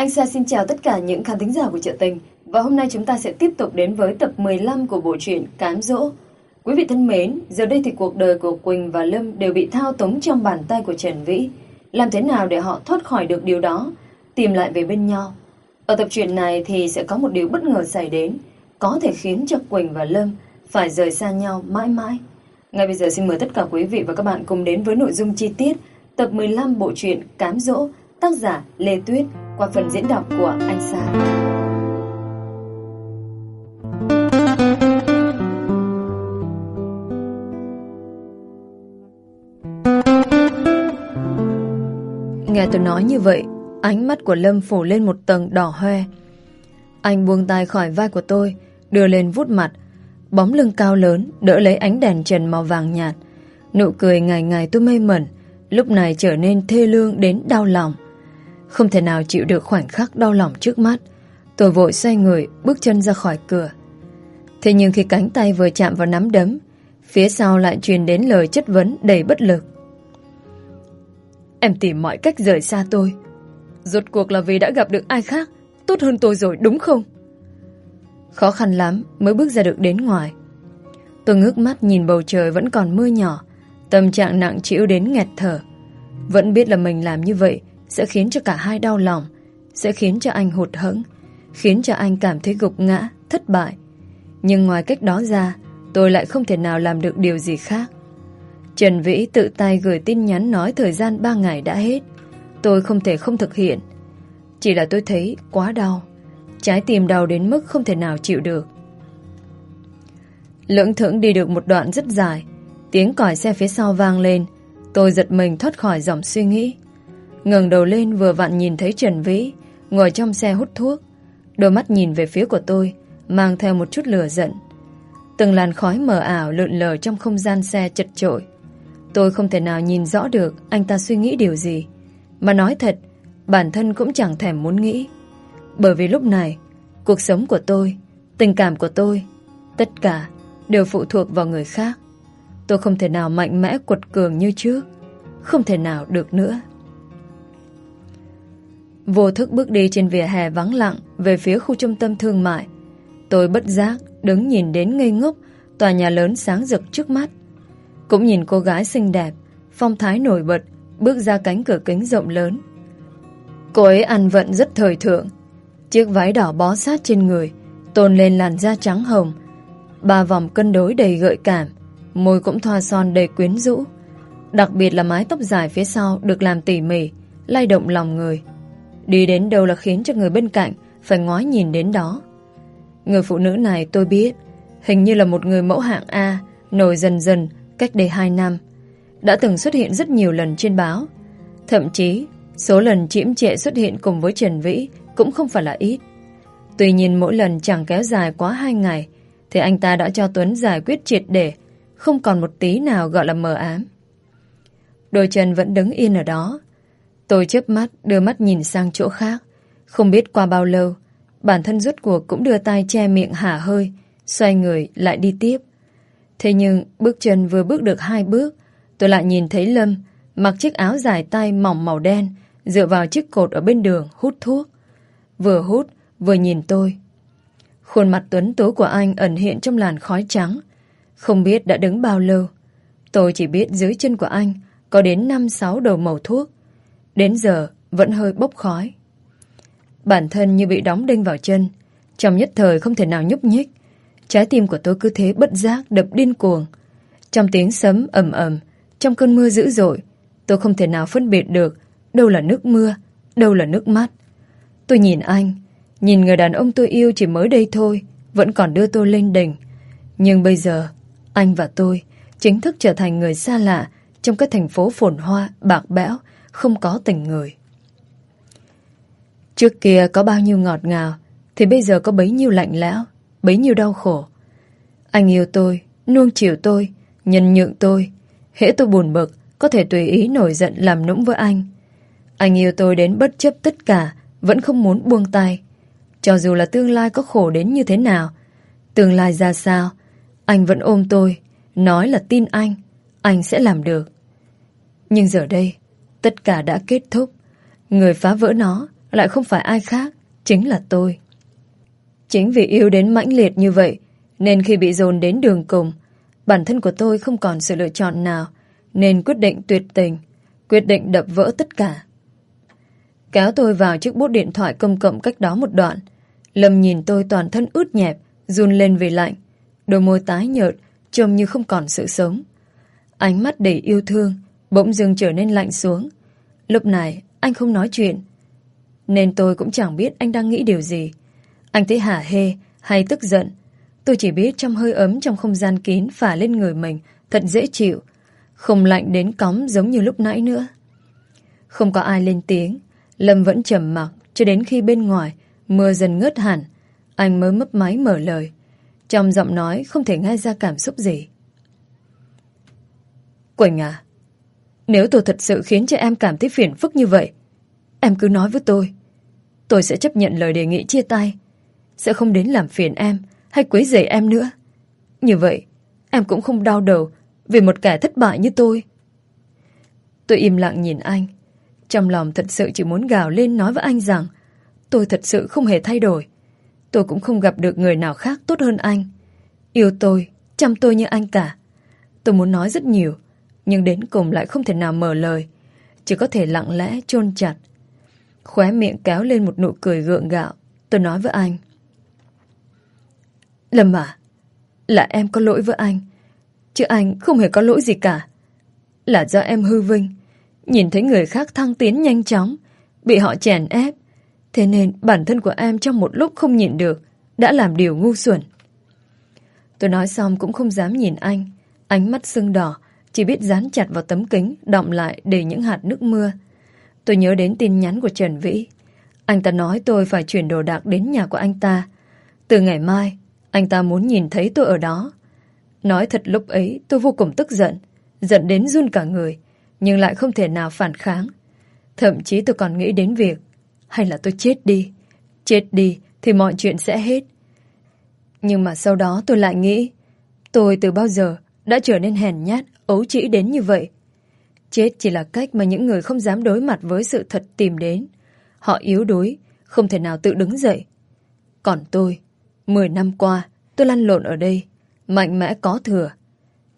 Anh Sa xin chào tất cả những khán thính giả của Trợ Tình và hôm nay chúng ta sẽ tiếp tục đến với tập 15 của bộ truyện Cám Dỗ. Quý vị thân mến, giờ đây thì cuộc đời của Quỳnh và Lâm đều bị thao túng trong bàn tay của Trần Vĩ. Làm thế nào để họ thoát khỏi được điều đó, tìm lại về bên nhau? Ở tập truyện này thì sẽ có một điều bất ngờ xảy đến, có thể khiến cho Quỳnh và Lâm phải rời xa nhau mãi mãi. Ngay bây giờ xin mời tất cả quý vị và các bạn cùng đến với nội dung chi tiết tập 15 bộ truyện Cám Dỗ, tác giả Lê Tuyết qua phần diễn đọc của anh Sa. Nghe tôi nói như vậy, ánh mắt của Lâm phủ lên một tầng đỏ hoe. Anh buông tay khỏi vai của tôi, đưa lên vút mặt. Bóng lưng cao lớn, đỡ lấy ánh đèn trần màu vàng nhạt. Nụ cười ngày ngày tôi mê mẩn, lúc này trở nên thê lương đến đau lòng. Không thể nào chịu được khoảnh khắc đau lòng trước mắt. Tôi vội xoay người, bước chân ra khỏi cửa. Thế nhưng khi cánh tay vừa chạm vào nắm đấm, phía sau lại truyền đến lời chất vấn đầy bất lực. Em tìm mọi cách rời xa tôi. Rốt cuộc là vì đã gặp được ai khác tốt hơn tôi rồi đúng không? Khó khăn lắm mới bước ra được đến ngoài. Tôi ngước mắt nhìn bầu trời vẫn còn mưa nhỏ, tâm trạng nặng chịu đến nghẹt thở. Vẫn biết là mình làm như vậy sẽ khiến cho cả hai đau lòng, sẽ khiến cho anh hụt hẫng, khiến cho anh cảm thấy gục ngã, thất bại. Nhưng ngoài cách đó ra, tôi lại không thể nào làm được điều gì khác. Trần Vĩ tự tay gửi tin nhắn nói thời gian 3 ngày đã hết. Tôi không thể không thực hiện. Chỉ là tôi thấy quá đau. Trái tim đau đến mức không thể nào chịu được. Lưỡng thưởng đi được một đoạn rất dài. Tiếng còi xe phía sau vang lên. Tôi giật mình thoát khỏi dòng suy nghĩ ngẩng đầu lên vừa vặn nhìn thấy Trần Vĩ ngồi trong xe hút thuốc. Đôi mắt nhìn về phía của tôi mang theo một chút lửa giận. Từng làn khói mờ ảo lượn lờ trong không gian xe chật trội. Tôi không thể nào nhìn rõ được anh ta suy nghĩ điều gì. Mà nói thật, bản thân cũng chẳng thèm muốn nghĩ. Bởi vì lúc này, cuộc sống của tôi, tình cảm của tôi, tất cả đều phụ thuộc vào người khác. Tôi không thể nào mạnh mẽ quật cường như trước, không thể nào được nữa. Vô thức bước đi trên vỉa hè vắng lặng về phía khu trung tâm thương mại. Tôi bất giác đứng nhìn đến ngây ngốc tòa nhà lớn sáng rực trước mắt. Cũng nhìn cô gái xinh đẹp, phong thái nổi bật, bước ra cánh cửa kính rộng lớn. Cô ấy ăn vận rất thời thượng. Chiếc váy đỏ bó sát trên người, tôn lên làn da trắng hồng. Ba vòng cân đối đầy gợi cảm, môi cũng thoa son đầy quyến rũ. Đặc biệt là mái tóc dài phía sau được làm tỉ mỉ, lay động lòng người. Đi đến đâu là khiến cho người bên cạnh phải ngoái nhìn đến đó. Người phụ nữ này tôi biết, hình như là một người mẫu hạng A, nổi dần dần cách đây 2 năm. Đã từng xuất hiện rất nhiều lần trên báo. Thậm chí, số lần chiếm trệ xuất hiện cùng với Trần Vĩ cũng không phải là ít. Tuy nhiên mỗi lần chẳng kéo dài quá 2 ngày, thì anh ta đã cho Tuấn giải quyết triệt để, không còn một tí nào gọi là mờ ám. Đôi chân vẫn đứng yên ở đó. Tôi chớp mắt, đưa mắt nhìn sang chỗ khác. Không biết qua bao lâu, bản thân rút cuộc cũng đưa tay che miệng hả hơi, xoay người lại đi tiếp. Thế nhưng bước chân vừa bước được hai bước, tôi lại nhìn thấy Lâm mặc chiếc áo dài tay mỏng màu đen, dựa vào chiếc cột ở bên đường hút thuốc. Vừa hút, vừa nhìn tôi. Khuôn mặt tuấn tú của anh ẩn hiện trong làn khói trắng. Không biết đã đứng bao lâu. Tôi chỉ biết dưới chân của anh có đến 5-6 đầu màu thuốc. Đến giờ vẫn hơi bốc khói. Bản thân như bị đóng đinh vào chân. Trong nhất thời không thể nào nhúc nhích. Trái tim của tôi cứ thế bất giác đập điên cuồng. Trong tiếng sấm ầm ầm, trong cơn mưa dữ dội, tôi không thể nào phân biệt được đâu là nước mưa, đâu là nước mắt. Tôi nhìn anh, nhìn người đàn ông tôi yêu chỉ mới đây thôi, vẫn còn đưa tôi lên đỉnh. Nhưng bây giờ, anh và tôi chính thức trở thành người xa lạ trong cái thành phố phồn hoa, bạc bẽo, không có tình người. Trước kia có bao nhiêu ngọt ngào, thì bây giờ có bấy nhiêu lạnh lẽo bấy nhiêu đau khổ. Anh yêu tôi, nuông chiều tôi, nhân nhượng tôi. Hễ tôi buồn bực, có thể tùy ý nổi giận làm nũng với anh. Anh yêu tôi đến bất chấp tất cả, vẫn không muốn buông tay. Cho dù là tương lai có khổ đến như thế nào, tương lai ra sao, anh vẫn ôm tôi, nói là tin anh, anh sẽ làm được. Nhưng giờ đây, tất cả đã kết thúc. Người phá vỡ nó lại không phải ai khác, chính là tôi. Chính vì yêu đến mãnh liệt như vậy, nên khi bị dồn đến đường cùng, bản thân của tôi không còn sự lựa chọn nào, nên quyết định tuyệt tình, quyết định đập vỡ tất cả. Kéo tôi vào chiếc bút điện thoại công cộng cách đó một đoạn. Lâm nhìn tôi toàn thân ướt nhẹp, run lên vì lạnh. Đôi môi tái nhợt, trông như không còn sự sống. Ánh mắt đầy yêu thương, bỗng dưng trở nên lạnh xuống. Lúc này, anh không nói chuyện. Nên tôi cũng chẳng biết anh đang nghĩ điều gì. Anh thấy hả hê hay tức giận. Tôi chỉ biết trong hơi ấm trong không gian kín phả lên người mình, thật dễ chịu. Không lạnh đến cóng giống như lúc nãy nữa. Không có ai lên tiếng. Lâm vẫn trầm mặc cho đến khi bên ngoài mưa dần ngớt hẳn. Anh mới mấp máy mở lời. Trong giọng nói không thể nghe ra cảm xúc gì. Quỳnh à, nếu tôi thật sự khiến cho em cảm thấy phiền phức như vậy, em cứ nói với tôi. Tôi sẽ chấp nhận lời đề nghị chia tay. Sẽ không đến làm phiền em hay quấy rầy em nữa. Như vậy, em cũng không đau đầu vì một kẻ thất bại như tôi. Tôi im lặng nhìn anh. Trong lòng thật sự chỉ muốn gào lên nói với anh rằng tôi thật sự không hề thay đổi. Tôi cũng không gặp được người nào khác tốt hơn anh. Yêu tôi, chăm tôi như anh cả. Tôi muốn nói rất nhiều, nhưng đến cùng lại không thể nào mở lời. Chỉ có thể lặng lẽ chôn chặt. Khóe miệng kéo lên một nụ cười gượng gạo. Tôi nói với anh. Lâm à, là em có lỗi với anh. Chứ anh không hề có lỗi gì cả. Là do em hư vinh. Nhìn thấy người khác thăng tiến nhanh chóng, bị họ chèn ép. Thế nên bản thân của em trong một lúc không nhịn được, đã làm điều ngu xuẩn. Tôi nói xong cũng không dám nhìn anh. Ánh mắt sưng đỏ, chỉ biết dán chặt vào tấm kính, đọng lại để những hạt nước mưa. Tôi nhớ đến tin nhắn của Trần Vĩ. Anh ta nói tôi phải chuyển đồ đạc đến nhà của anh ta. Từ ngày mai, anh ta muốn nhìn thấy tôi ở đó. Nói thật lúc ấy tôi vô cùng tức giận, giận đến run cả người, nhưng lại không thể nào phản kháng. Thậm chí tôi còn nghĩ đến việc hay là tôi chết đi. Chết đi thì mọi chuyện sẽ hết. Nhưng mà sau đó tôi lại nghĩ tôi từ bao giờ đã trở nên hèn nhát, ấu trĩ đến như vậy. Chết chỉ là cách mà những người không dám đối mặt với sự thật tìm đến. Họ yếu đuối, không thể nào tự đứng dậy. Còn tôi, mười năm qua, tôi lăn lộn ở đây, mạnh mẽ có thừa.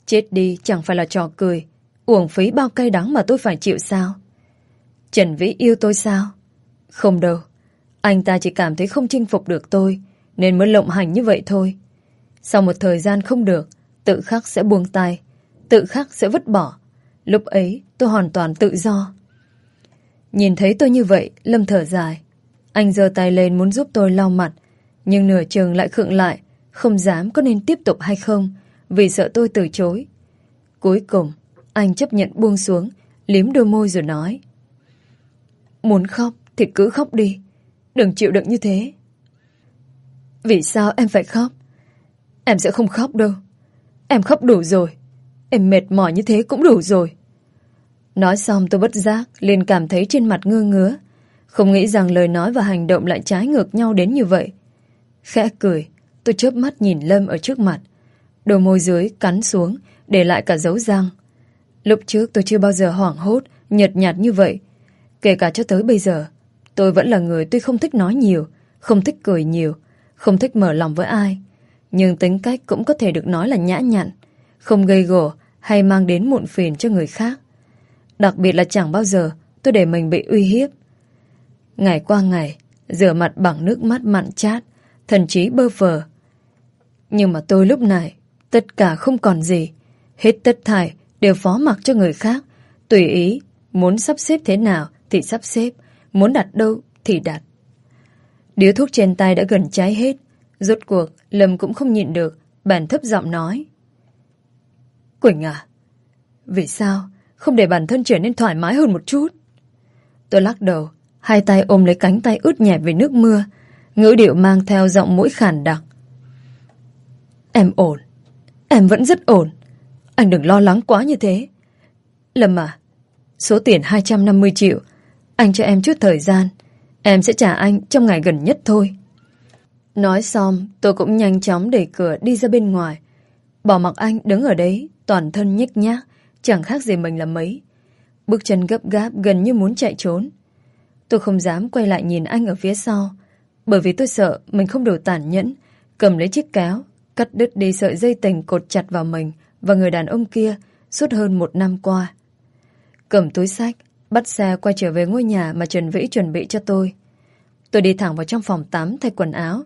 Chết đi chẳng phải là trò cười, uổng phí bao cay đắng mà tôi phải chịu sao? Trần Vĩ yêu tôi sao? Không đâu, anh ta chỉ cảm thấy không chinh phục được tôi, nên mới lộng hành như vậy thôi. Sau một thời gian không được, tự khắc sẽ buông tay, tự khắc sẽ vứt bỏ. Lúc ấy tôi hoàn toàn tự do. Nhìn thấy tôi như vậy, Lâm thở dài. Anh giơ tay lên muốn giúp tôi lau mặt, nhưng nửa chừng lại khựng lại, không dám có nên tiếp tục hay không, vì sợ tôi từ chối. Cuối cùng, anh chấp nhận buông xuống, liếm đôi môi rồi nói. Muốn khóc thì cứ khóc đi, đừng chịu đựng như thế. Vì sao em phải khóc? Em sẽ không khóc đâu. Em khóc đủ rồi. Em mệt mỏi như thế cũng đủ rồi. Nói xong tôi bất giác, liền cảm thấy trên mặt ngơ ngứa. Không nghĩ rằng lời nói và hành động lại trái ngược nhau đến như vậy. Khẽ cười, tôi chớp mắt nhìn Lâm ở trước mặt. Đôi môi dưới cắn xuống, để lại cả dấu răng. Lúc trước tôi chưa bao giờ hoảng hốt, nhợt nhạt như vậy. Kể cả cho tới bây giờ, tôi vẫn là người tuy không thích nói nhiều, không thích cười nhiều, không thích mở lòng với ai. Nhưng tính cách cũng có thể được nói là nhã nhặn, không gây gổ hay mang đến muộn phiền cho người khác. Đặc biệt là chẳng bao giờ tôi để mình bị uy hiếp. Ngày qua ngày, rửa mặt bằng nước mắt mặn chát, thần trí bơ phờ. Nhưng mà tôi lúc này, tất cả không còn gì. Hết tất thải đều phó mặc cho người khác, tùy ý, muốn sắp xếp thế nào thì sắp xếp, muốn đặt đâu thì đặt. Điếu thuốc trên tay đã gần cháy hết, rốt cuộc Lâm cũng không nhịn được, bản thấp giọng nói. Quỳnh à, vì sao không để bản thân trở nên thoải mái hơn một chút? Tôi lắc đầu, hai tay ôm lấy cánh tay ướt nhẹp về nước mưa, ngữ điệu mang theo giọng mũi khàn đặc. Em ổn, em vẫn rất ổn. Anh đừng lo lắng quá như thế. Lâm à, số tiền 250 triệu, anh cho em chút thời gian. Em sẽ trả anh trong ngày gần nhất thôi. Nói xong, tôi cũng nhanh chóng đẩy cửa đi ra bên ngoài. Bỏ mặc anh đứng ở đấy, toàn thân nhếch nhác, chẳng khác gì mình là mấy. Bước chân gấp gáp gần như muốn chạy trốn. Tôi không dám quay lại nhìn anh ở phía sau, bởi vì tôi sợ mình không đủ tàn nhẫn, cầm lấy chiếc kéo, cắt đứt đi sợi dây tình cột chặt vào mình và người đàn ông kia suốt hơn một năm qua. Cầm túi sách, bắt xe quay trở về ngôi nhà mà Trần Vĩ chuẩn bị cho tôi. Tôi đi thẳng vào trong phòng tắm thay quần áo.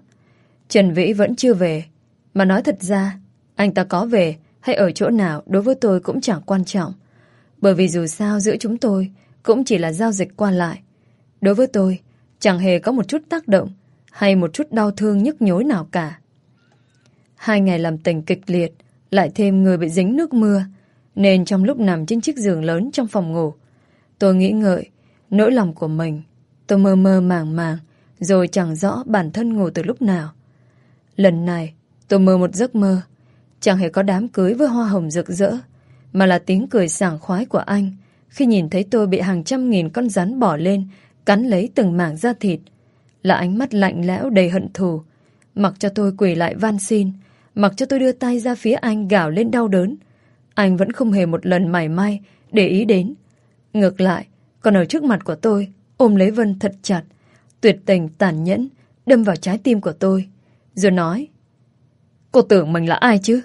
Trần Vĩ vẫn chưa về, mà nói thật ra, anh ta có về hay ở chỗ nào đối với tôi cũng chẳng quan trọng. Bởi vì dù sao giữa chúng tôi cũng chỉ là giao dịch qua lại. Đối với tôi, chẳng hề có một chút tác động hay một chút đau thương nhức nhối nào cả. Hai ngày làm tình kịch liệt, lại thêm người bị dính nước mưa, nên trong lúc nằm trên chiếc giường lớn trong phòng ngủ, tôi nghĩ ngợi, nỗi lòng của mình. Tôi mơ mơ màng màng, rồi chẳng rõ bản thân ngủ từ lúc nào. Lần này, tôi mơ một giấc mơ, chẳng hề có đám cưới với hoa hồng rực rỡ, mà là tiếng cười sảng khoái của anh khi nhìn thấy tôi bị hàng trăm nghìn con rắn bỏ lên, cắn lấy từng mảng da thịt. Là ánh mắt lạnh lẽo đầy hận thù, mặc cho tôi quỳ lại van xin, mặc cho tôi đưa tay ra phía anh gào lên đau đớn. Anh vẫn không hề một lần mảy may để ý đến. Ngược lại, còn ở trước mặt của tôi, ôm lấy Vân thật chặt, tuyệt tình tàn nhẫn, đâm vào trái tim của tôi, rồi nói Cô tưởng mình là ai chứ?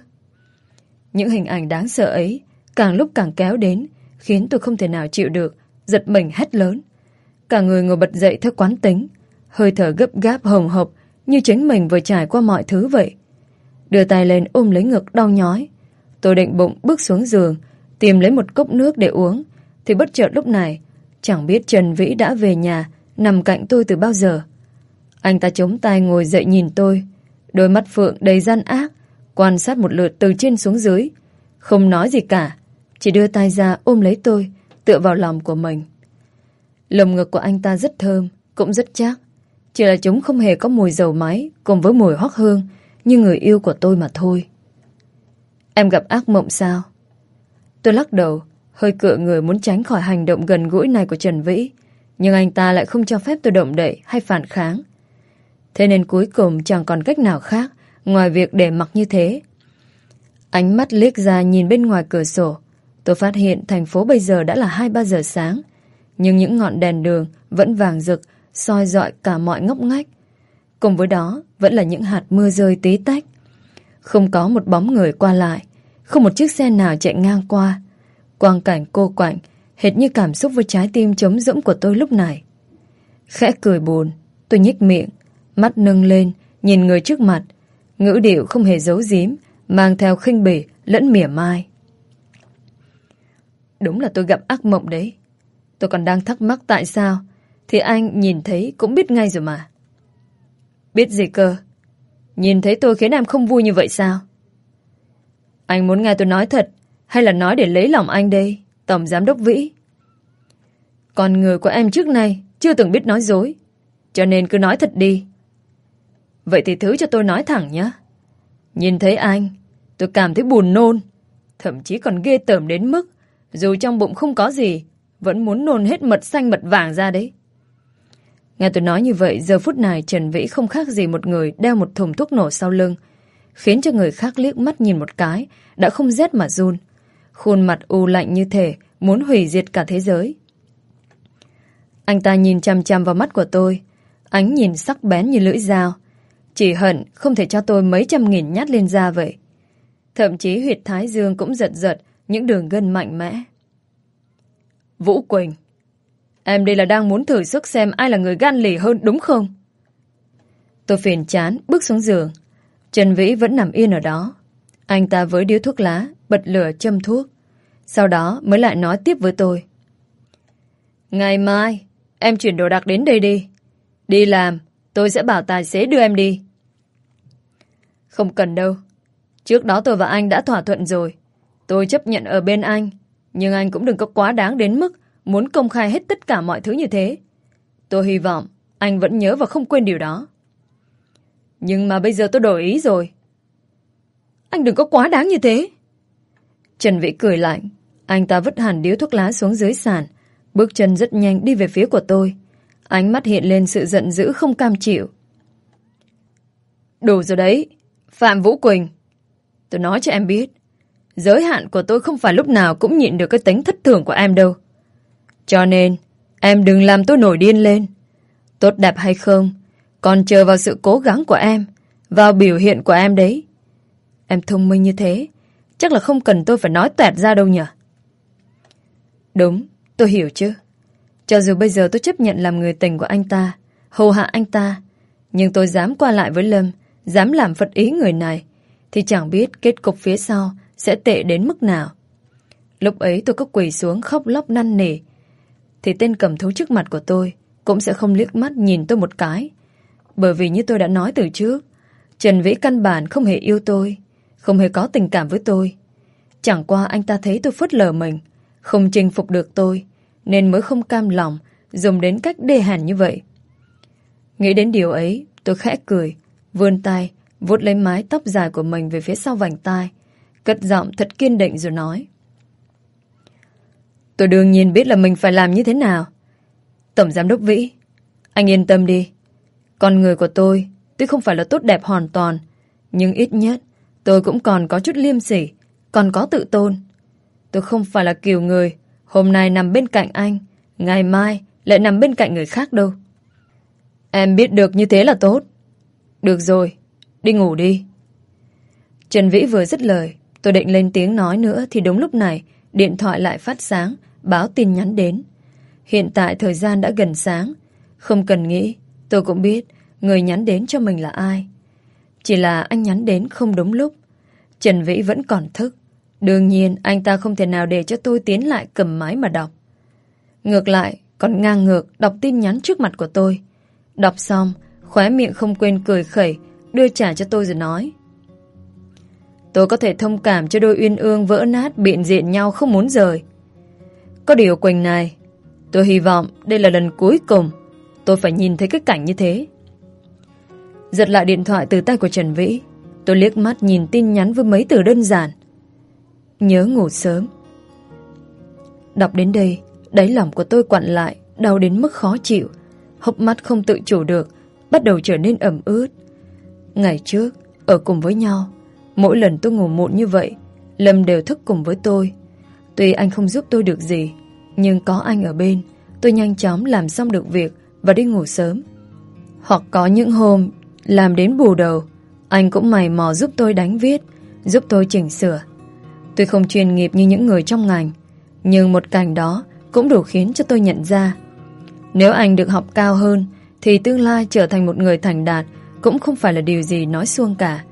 Những hình ảnh đáng sợ ấy càng lúc càng kéo đến, khiến tôi không thể nào chịu được, giật mình hét lớn. Cả người ngồi bật dậy theo quán tính, hơi thở gấp gáp hồng hộc như chính mình vừa trải qua mọi thứ vậy. Đưa tay lên ôm lấy ngực đau nhói. Tôi định bụng bước xuống giường, tìm lấy một cốc nước để uống, thì bất chợt lúc này, chẳng biết Trần Vĩ đã về nhà, nằm cạnh tôi từ bao giờ. Anh ta chống tay ngồi dậy nhìn tôi, đôi mắt phượng đầy gian ác, quan sát một lượt từ trên xuống dưới, không nói gì cả, chỉ đưa tay ra ôm lấy tôi, tựa vào lòng của mình. Lồng ngực của anh ta rất thơm, cũng rất chắc. Chỉ là chúng không hề có mùi dầu máy cùng với mùi hoắc hương như người yêu của tôi mà thôi. Em gặp ác mộng sao? Tôi lắc đầu, hơi cựa người muốn tránh khỏi hành động gần gũi này của Trần Vĩ. Nhưng anh ta lại không cho phép tôi động đậy hay phản kháng. Thế nên cuối cùng chẳng còn cách nào khác ngoài việc để mặc như thế. Ánh mắt liếc ra nhìn bên ngoài cửa sổ. Tôi phát hiện thành phố bây giờ đã là 2-3 giờ sáng. Nhưng những ngọn đèn đường vẫn vàng rực, soi dọi cả mọi ngóc ngách. Cùng với đó vẫn là những hạt mưa rơi tí tách. Không có một bóng người qua lại, không một chiếc xe nào chạy ngang qua. Quang cảnh cô quạnh, hệt như cảm xúc với trái tim trống rỗng của tôi lúc này. Khẽ cười buồn, tôi nhích miệng, mắt nâng lên, nhìn người trước mặt. Ngữ điệu không hề giấu giếm, mang theo khinh bỉ lẫn mỉa mai. Đúng là tôi gặp ác mộng đấy. Tôi còn đang thắc mắc tại sao, thì anh nhìn thấy cũng biết ngay rồi mà. Biết gì cơ? Nhìn thấy tôi khiến em không vui như vậy sao? Anh muốn nghe tôi nói thật, hay là nói để lấy lòng anh đây, Tổng Giám Đốc Vĩ? Con người của em trước nay chưa từng biết nói dối, cho nên cứ nói thật đi. Vậy thì thứ cho tôi nói thẳng nhé. Nhìn thấy anh, tôi cảm thấy buồn nôn. Thậm chí còn ghê tởm đến mức, dù trong bụng không có gì, vẫn muốn nôn hết mật xanh mật vàng ra đấy. Nghe tôi nói như vậy, giờ phút này Trần Vĩ không khác gì một người đeo một thùng thuốc nổ sau lưng, khiến cho người khác liếc mắt nhìn một cái, đã không rét mà run. Khuôn mặt u lạnh như thể muốn hủy diệt cả thế giới. Anh ta nhìn chăm chăm vào mắt của tôi, ánh nhìn sắc bén như lưỡi dao, chỉ hận không thể cho tôi mấy trăm nghìn nhát lên da vậy. Thậm chí huyệt thái dương cũng giật giật những đường gân mạnh mẽ. Vũ Quỳnh, em đây là đang muốn thử sức xem ai là người gan lì hơn đúng không? Tôi phiền chán bước xuống giường. Trần Vĩ vẫn nằm yên ở đó. Anh ta với điếu thuốc lá, bật lửa châm thuốc. Sau đó mới lại nói tiếp với tôi. Ngày mai, em chuyển đồ đạc đến đây đi. Đi làm, Tôi sẽ bảo tài xế đưa em đi. Không cần đâu. Trước đó tôi và anh đã thỏa thuận rồi. Tôi chấp nhận ở bên anh. Nhưng anh cũng đừng có quá đáng đến mức muốn công khai hết tất cả mọi thứ như thế. Tôi hy vọng anh vẫn nhớ và không quên điều đó. Nhưng mà bây giờ tôi đổi ý rồi. Anh đừng có quá đáng như thế. Trần Vĩ cười lạnh. Anh ta vứt hẳn điếu thuốc lá xuống dưới sàn. Bước chân rất nhanh đi về phía của tôi. Ánh mắt hiện lên sự giận dữ không cam chịu. Đủ rồi đấy, Phạm Vũ Quỳnh. Tôi nói cho em biết, giới hạn của tôi không phải lúc nào cũng nhịn được cái tính thất thường của em đâu. Cho nên, Em đừng làm tôi nổi điên lên. Tốt đẹp hay không, còn chờ vào sự cố gắng của em, vào biểu hiện của em đấy. Em thông minh như thế, chắc là không cần tôi phải nói toẹt ra đâu nhỉ? Đúng, tôi hiểu chứ. Cho dù bây giờ tôi chấp nhận làm người tình của anh ta, hầu hạ anh ta, nhưng tôi dám qua lại với Lâm, dám làm phật ý người này, thì chẳng biết kết cục phía sau sẽ tệ đến mức nào. Lúc ấy tôi cứ quỳ xuống khóc lóc năn nỉ, thì tên cầm thú trước mặt của tôi cũng sẽ không liếc mắt nhìn tôi một cái. Bởi vì như tôi đã nói từ trước, Trần Vĩ căn bản không hề yêu tôi, không hề có tình cảm với tôi. Chẳng qua anh ta thấy tôi phớt lờ mình, không chinh phục được tôi, nên mới không cam lòng dùng đến cách đê hèn như vậy. Nghĩ đến điều ấy, tôi khẽ cười, vươn tay, vuốt lấy mái tóc dài của mình về phía sau vành tai, cất giọng thật kiên định rồi nói. Tôi đương nhiên biết là mình phải làm như thế nào. Tổng giám đốc Vĩ, anh yên tâm đi. Con người của tôi tuy không phải là tốt đẹp hoàn toàn, nhưng ít nhất tôi cũng còn có chút liêm sỉ, còn có tự tôn. Tôi không phải là kiểu người hôm nay nằm bên cạnh anh, ngày mai lại nằm bên cạnh người khác đâu. Em biết được như thế là tốt. Được rồi, đi ngủ đi. Trần Vĩ vừa dứt lời, tôi định lên tiếng nói nữa thì đúng lúc này điện thoại lại phát sáng, báo tin nhắn đến. Hiện tại thời gian đã gần sáng, không cần nghĩ, tôi cũng biết người nhắn đến cho mình là ai. Chỉ là anh nhắn đến không đúng lúc. Trần Vĩ vẫn còn thức. Đương nhiên anh ta không thể nào để cho tôi tiến lại cầm máy mà đọc. Ngược lại, còn ngang ngược đọc tin nhắn trước mặt của tôi. Đọc xong, khóe miệng không quên cười khẩy, đưa trả cho tôi rồi nói. Tôi có thể thông cảm cho đôi uyên ương vỡ nát biện diện nhau không muốn rời. Có điều Quỳnh này, tôi hy vọng đây là lần cuối cùng tôi phải nhìn thấy cái cảnh như thế. Giật lại điện thoại từ tay của Trần Vĩ, tôi liếc mắt nhìn tin nhắn với mấy từ đơn giản. Nhớ ngủ sớm. Đọc đến đây, đáy lòng của tôi quặn lại, đau đến mức khó chịu. Hốc mắt không tự chủ được, bắt đầu trở nên ẩm ướt. Ngày trước, ở cùng với nhau, mỗi lần tôi ngủ muộn như vậy, Lâm đều thức cùng với tôi. Tuy anh không giúp tôi được gì, nhưng có anh ở bên, tôi nhanh chóng làm xong được việc và đi ngủ sớm. Hoặc có những hôm làm đến bù đầu, anh cũng mày mò giúp tôi đánh viết, giúp tôi chỉnh sửa. tôi không chuyên nghiệp như những người trong ngành, nhưng một cảnh đó cũng đủ khiến cho tôi nhận ra. Nếu anh được học cao hơn, thì tương lai trở thành một người thành đạt cũng không phải là điều gì nói xuông cả.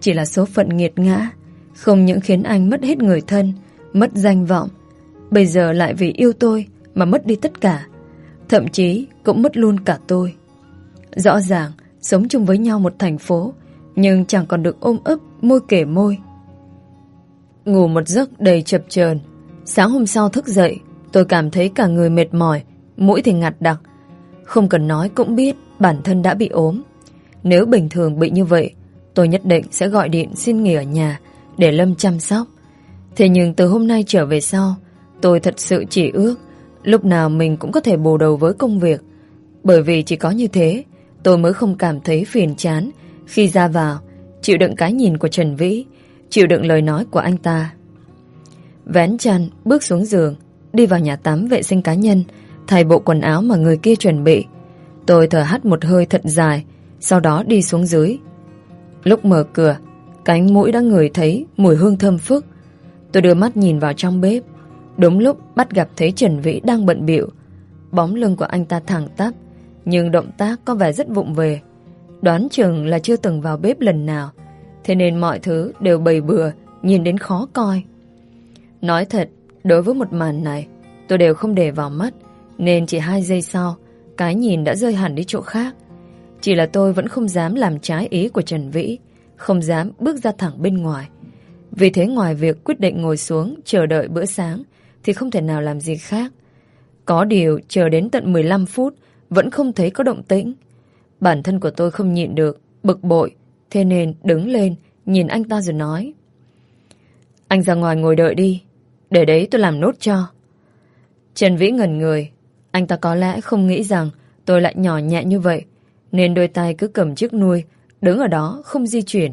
Chỉ là số phận nghiệt ngã, không những khiến anh mất hết người thân, mất danh vọng, bây giờ lại vì yêu tôi mà mất đi tất cả, thậm chí cũng mất luôn cả tôi. Rõ ràng, sống chung với nhau một thành phố, nhưng chẳng còn được ôm ấp môi kể môi. Ngủ một giấc đầy chập chờn Sáng hôm sau thức dậy, tôi cảm thấy cả người mệt mỏi, mũi thì ngặt đặc. Không cần nói cũng biết bản thân đã bị ốm. Nếu bình thường bị như vậy, tôi nhất định sẽ gọi điện xin nghỉ ở nhà để Lâm chăm sóc. Thế nhưng từ hôm nay trở về sau, tôi thật sự chỉ ước lúc nào mình cũng có thể bù đầu với công việc. Bởi vì chỉ có như thế, tôi mới không cảm thấy phiền chán khi ra vào, chịu đựng cái nhìn của Trần Vĩ, chịu đựng lời nói của anh ta. Vén chăn, bước xuống giường, đi vào nhà tắm vệ sinh cá nhân, thay bộ quần áo mà người kia chuẩn bị. Tôi thở hắt một hơi thật dài, sau đó đi xuống dưới. Lúc mở cửa, cánh mũi đã ngửi thấy mùi hương thơm phức. Tôi đưa mắt nhìn vào trong bếp. Đúng lúc bắt gặp thấy Trần Vĩ đang bận biệu Bóng lưng của anh ta thẳng tắp, nhưng động tác có vẻ rất vụng về. Đoán chừng là chưa từng vào bếp lần nào, thế nên mọi thứ đều bầy bừa, nhìn đến khó coi. Nói thật, đối với một màn này, tôi đều không để vào mắt, nên chỉ hai giây sau, cái nhìn đã rơi hẳn đi chỗ khác. Chỉ là tôi vẫn không dám làm trái ý của Trần Vĩ, không dám bước ra thẳng bên ngoài. Vì thế ngoài việc quyết định ngồi xuống chờ đợi bữa sáng, thì không thể nào làm gì khác. Có điều chờ đến tận 15 phút vẫn không thấy có động tĩnh. Bản thân của tôi không nhịn được, bực bội, thế nên đứng lên, nhìn anh ta rồi nói. Anh ra ngoài ngồi đợi đi, để đấy tôi làm nốt cho. Trần Vĩ ngẩn người, anh ta có lẽ không nghĩ rằng tôi lại nhỏ nhẹ như vậy, nên đôi tay cứ cầm chiếc nuôi, đứng ở đó không di chuyển.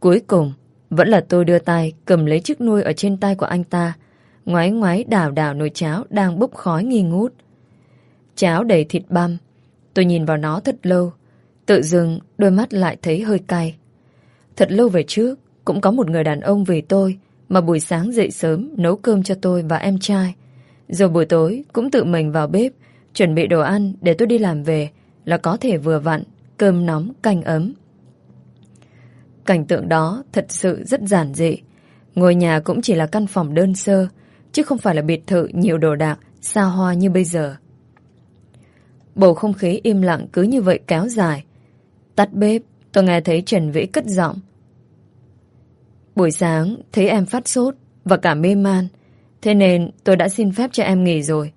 Cuối cùng, vẫn là tôi đưa tay cầm lấy chiếc nuôi ở trên tay của anh ta, ngoái ngoái đảo đảo nồi cháo đang bốc khói nghi ngút. cháo đầy thịt băm. Tôi nhìn vào nó thật lâu. Tự dưng đôi mắt lại thấy hơi cay. Thật lâu về trước, cũng có một người đàn ông vì tôi mà buổi sáng dậy sớm nấu cơm cho tôi và em trai. Rồi buổi tối cũng tự mình vào bếp chuẩn bị đồ ăn để tôi đi làm về là có thể vừa vặn, cơm nóng, canh ấm. Cảnh tượng đó thật sự rất giản dị. Ngôi nhà cũng chỉ là căn phòng đơn sơ, chứ không phải là biệt thự nhiều đồ đạc, xa hoa như bây giờ. Bầu không khí im lặng cứ như vậy kéo dài. Tắt bếp, tôi nghe thấy Trần Vĩ cất giọng. Buổi sáng, thấy em phát sốt và cả mê man, thế nên tôi đã xin phép cho em nghỉ rồi.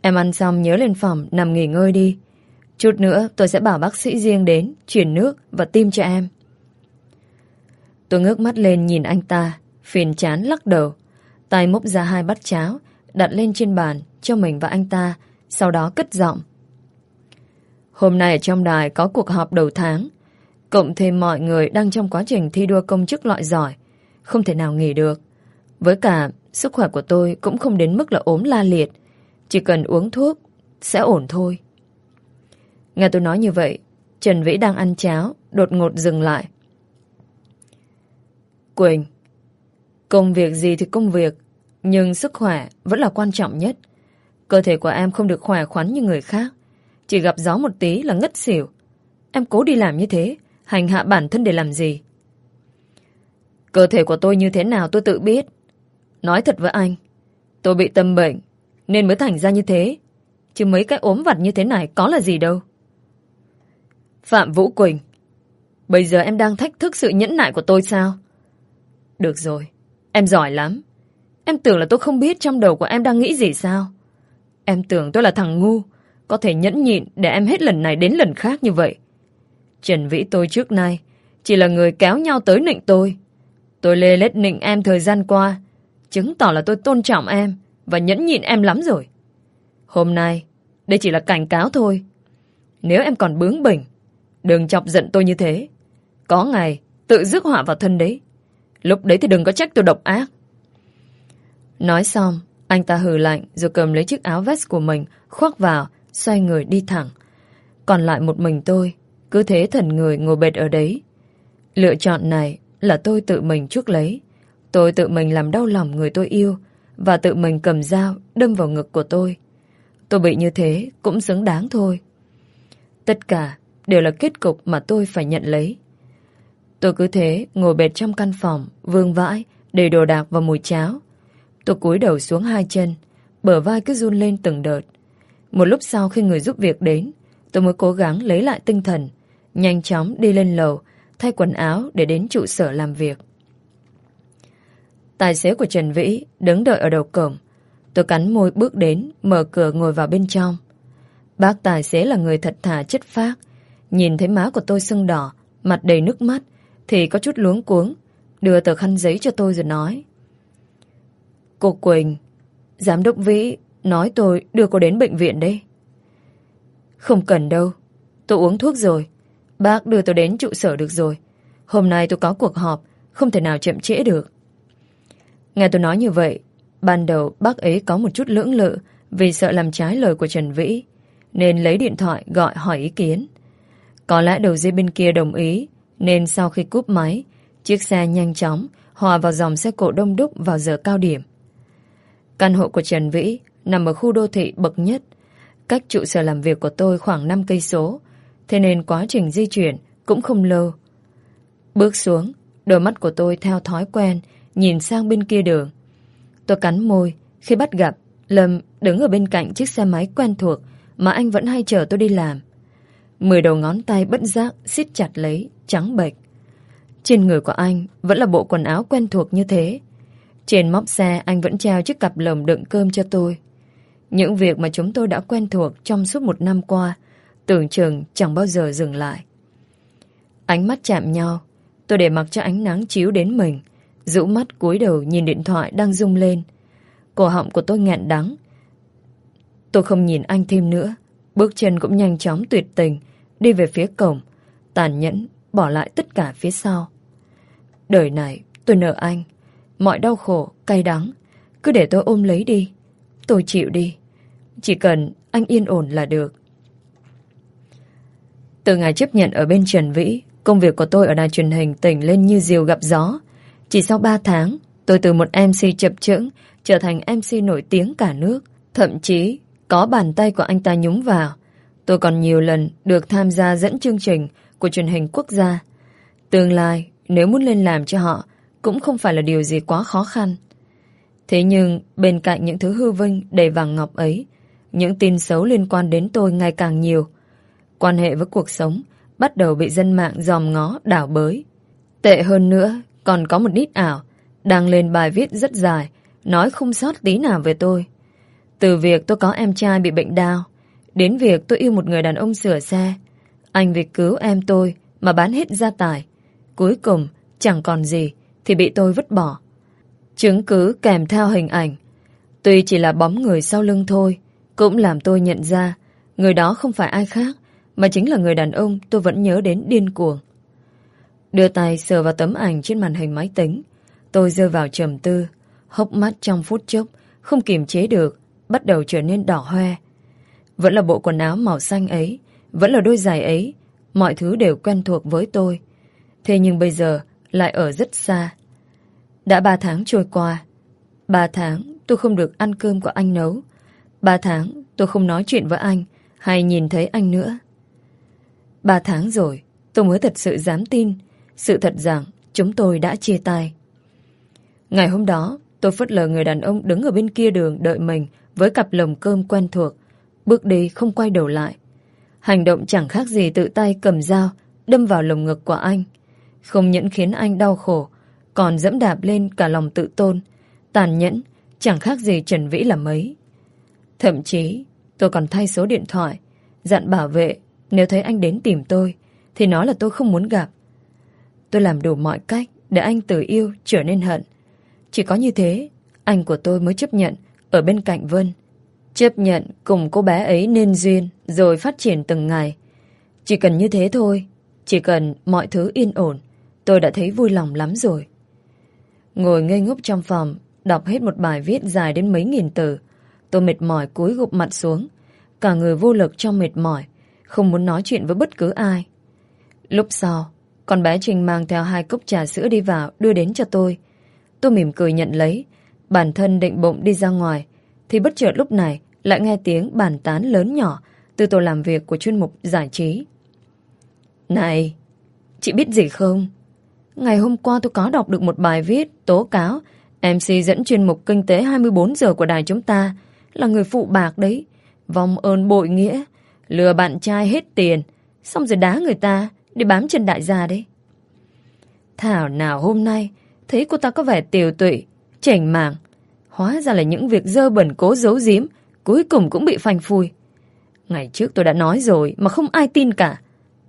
Em ăn xong nhớ lên phòng nằm nghỉ ngơi đi. Chút nữa tôi sẽ bảo bác sĩ riêng đến, chuyển nước và tim cho em. Tôi ngước mắt lên nhìn anh ta, phiền chán lắc đầu. Tay múc ra hai bát cháo, đặt lên trên bàn cho mình và anh ta, sau đó cất giọng. Hôm nay ở trong đài có cuộc họp đầu tháng, cộng thêm mọi người đang trong quá trình thi đua công chức loại giỏi, không thể nào nghỉ được. Với cả, sức khỏe của tôi cũng không đến mức là ốm la liệt, chỉ cần uống thuốc sẽ ổn thôi. Nghe tôi nói như vậy, Trần Vĩ đang ăn cháo, đột ngột dừng lại. Quỳnh, công việc gì thì công việc, nhưng sức khỏe vẫn là quan trọng nhất. Cơ thể của em không được khỏe khoắn như người khác. Chỉ gặp gió một tí là ngất xỉu. Em cố đi làm như thế, hành hạ bản thân để làm gì? Cơ thể của tôi như thế nào tôi tự biết. Nói thật với anh, tôi bị tâm bệnh, nên mới thành ra như thế. Chứ mấy cái ốm vặt như thế này có là gì đâu. Phạm Vũ Quỳnh, bây giờ em đang thách thức sự nhẫn nại của tôi sao? Được rồi, em giỏi lắm. Em tưởng là tôi không biết trong đầu của em đang nghĩ gì sao? Em tưởng tôi là thằng ngu, có thể nhẫn nhịn để em hết lần này đến lần khác như vậy. Trần Vĩ tôi trước nay chỉ là người kéo nhau tới nịnh tôi. Tôi lê lết nịnh em thời gian qua, chứng tỏ là tôi tôn trọng em và nhẫn nhịn em lắm rồi. Hôm nay, đây chỉ là cảnh cáo thôi. Nếu em còn bướng bỉnh, đừng chọc giận tôi như thế. Có ngày, tự rước họa vào thân đấy. Lúc đấy thì đừng có trách tôi độc ác. Nói xong, anh ta hừ lạnh rồi cầm lấy chiếc áo vest của mình, khoác vào, xoay người đi thẳng. Còn lại một mình tôi, cứ thế thần người ngồi bệt ở đấy. Lựa chọn này là tôi tự mình chuốc lấy. Tôi tự mình làm đau lòng người tôi yêu và tự mình cầm dao đâm vào ngực của tôi. Tôi bị như thế cũng xứng đáng thôi. Tất cả đều là kết cục mà tôi phải nhận lấy. Tôi cứ thế ngồi bệt trong căn phòng, vương vãi, đầy đồ đạc và mùi cháo. Tôi cúi đầu xuống hai chân, bờ vai cứ run lên từng đợt. Một lúc sau khi người giúp việc đến, tôi mới cố gắng lấy lại tinh thần, nhanh chóng đi lên lầu, thay quần áo để đến trụ sở làm việc. Tài xế của Trần Vĩ đứng đợi ở đầu cổng. Tôi cắn môi bước đến, mở cửa ngồi vào bên trong. Bác tài xế là người thật thà chất phác. Nhìn thấy má của tôi sưng đỏ, mặt đầy nước mắt, thì có chút luống cuống, đưa tờ khăn giấy cho tôi rồi nói. Cô Quỳnh, giám đốc Vĩ nói tôi đưa cô đến bệnh viện đây. Không cần đâu, tôi uống thuốc rồi. Bác đưa tôi đến trụ sở được rồi. Hôm nay tôi có cuộc họp, không thể nào chậm trễ được. Nghe tôi nói như vậy, ban đầu bác ấy có một chút lưỡng lự vì sợ làm trái lời của Trần Vĩ, nên lấy điện thoại gọi hỏi ý kiến. Có lẽ đầu dây bên kia đồng ý, nên sau khi cúp máy, chiếc xe nhanh chóng hòa vào dòng xe cộ đông đúc vào giờ cao điểm. Căn hộ của Trần Vĩ nằm ở khu đô thị bậc nhất, cách trụ sở làm việc của tôi khoảng 5 cây số, thế nên quá trình di chuyển cũng không lâu. Bước xuống, đôi mắt của tôi theo thói quen nhìn sang bên kia đường. Tôi cắn môi khi bắt gặp Lâm đứng ở bên cạnh chiếc xe máy quen thuộc mà anh vẫn hay chở tôi đi làm. Mười đầu ngón tay bất giác siết chặt lấy, trắng bệch. Trên người của anh vẫn là bộ quần áo quen thuộc như thế. Trên móc xe anh vẫn treo chiếc cặp lồng đựng cơm cho tôi. Những việc mà chúng tôi đã quen thuộc trong suốt một năm qua tưởng chừng chẳng bao giờ dừng lại. Ánh mắt chạm nhau, tôi để mặc cho ánh nắng chiếu đến mình, rũ mắt cúi đầu nhìn điện thoại đang rung lên. Cổ họng của tôi nghẹn đắng. Tôi không nhìn anh thêm nữa, bước chân cũng nhanh chóng tuyệt tình, đi về phía cổng, tàn nhẫn bỏ lại tất cả phía sau. Đời này tôi nợ anh, mọi đau khổ, cay đắng, cứ để tôi ôm lấy đi. Tôi chịu đi. Chỉ cần anh yên ổn là được. Từ ngày chấp nhận ở bên Trần Vĩ, công việc của tôi ở đài truyền hình tỉnh lên như diều gặp gió. Chỉ sau 3 tháng, tôi từ một MC chập chững trở thành MC nổi tiếng cả nước. Thậm chí, có bàn tay của anh ta nhúng vào. Tôi còn nhiều lần được tham gia dẫn chương trình của truyền hình quốc gia. Tương lai, nếu muốn lên làm cho họ, cũng không phải là điều gì quá khó khăn. Thế nhưng, bên cạnh những thứ hư vinh đầy vàng ngọc ấy, những tin xấu liên quan đến tôi ngày càng nhiều. Quan hệ với cuộc sống bắt đầu bị dân mạng dòm ngó đảo bới. Tệ hơn nữa, còn có một nít ảo, đang lên bài viết rất dài, nói không sót tí nào về tôi. Từ việc tôi có em trai bị bệnh đau, đến việc tôi yêu một người đàn ông sửa xe, anh vì cứu em tôi mà bán hết gia tài. Cuối cùng, chẳng còn gì, thì bị tôi vứt bỏ. Chứng cứ kèm theo hình ảnh. Tuy chỉ là bóng người sau lưng thôi, cũng làm tôi nhận ra người đó không phải ai khác, mà chính là người đàn ông tôi vẫn nhớ đến điên cuồng. Đưa tay sờ vào tấm ảnh trên màn hình máy tính. Tôi rơi vào trầm tư, hốc mắt trong phút chốc, không kiềm chế được, bắt đầu trở nên đỏ hoe. Vẫn là bộ quần áo màu xanh ấy, vẫn là đôi giày ấy, mọi thứ đều quen thuộc với tôi. Thế nhưng bây giờ lại ở rất xa. Đã ba tháng trôi qua. Ba tháng tôi không được ăn cơm của anh nấu. Ba tháng tôi không nói chuyện với anh hay nhìn thấy anh nữa. Ba tháng rồi tôi mới thật sự dám tin sự thật rằng, chúng tôi đã chia tay. Ngày hôm đó, tôi phớt lờ người đàn ông đứng ở bên kia đường đợi mình với cặp lồng cơm quen thuộc. Bước đi không quay đầu lại. Hành động chẳng khác gì tự tay cầm dao, đâm vào lồng ngực của anh. Không những khiến anh đau khổ, còn dẫm đạp lên cả lòng tự tôn tàn nhẫn, chẳng khác gì Trần Vĩ là mấy. Thậm chí, tôi còn thay số điện thoại, dặn bảo vệ, nếu thấy anh đến tìm tôi, thì nói là tôi không muốn gặp. Tôi làm đủ mọi cách để anh từ yêu trở nên hận. Chỉ có như thế anh của tôi mới chấp nhận ở bên cạnh Vân. Chấp nhận cùng cô bé ấy nên duyên rồi phát triển từng ngày. Chỉ cần như thế thôi. Chỉ cần mọi thứ yên ổn tôi đã thấy vui lòng lắm rồi. Ngồi ngây ngốc trong phòng đọc hết một bài viết dài đến mấy nghìn từ. Tôi mệt mỏi cúi gục mặt xuống. Cả người vô lực trong mệt mỏi không muốn nói chuyện với bất cứ ai. Lúc sau, con bé trình mang theo hai cốc trà sữa đi vào đưa đến cho tôi. Tôi mỉm cười nhận lấy. Bản thân định bụng đi ra ngoài thì bất chợt lúc này lại nghe tiếng bàn tán lớn nhỏ từ tổ làm việc của chuyên mục giải trí. Này, chị biết gì không? Ngày hôm qua tôi có đọc được một bài viết tố cáo MC dẫn chuyên mục kinh tế 24 giờ của đài chúng ta là người phụ bạc đấy. Vòng ơn bội nghĩa, lừa bạn trai hết tiền, xong rồi đá người ta đi bám chân đại gia đấy. Thảo nào hôm nay thấy cô ta có vẻ tiều tụy, chảnh màng. Hóa ra là những việc dơ bẩn cố giấu giếm, cuối cùng cũng bị phanh phui. Ngày trước tôi đã nói rồi mà không ai tin cả.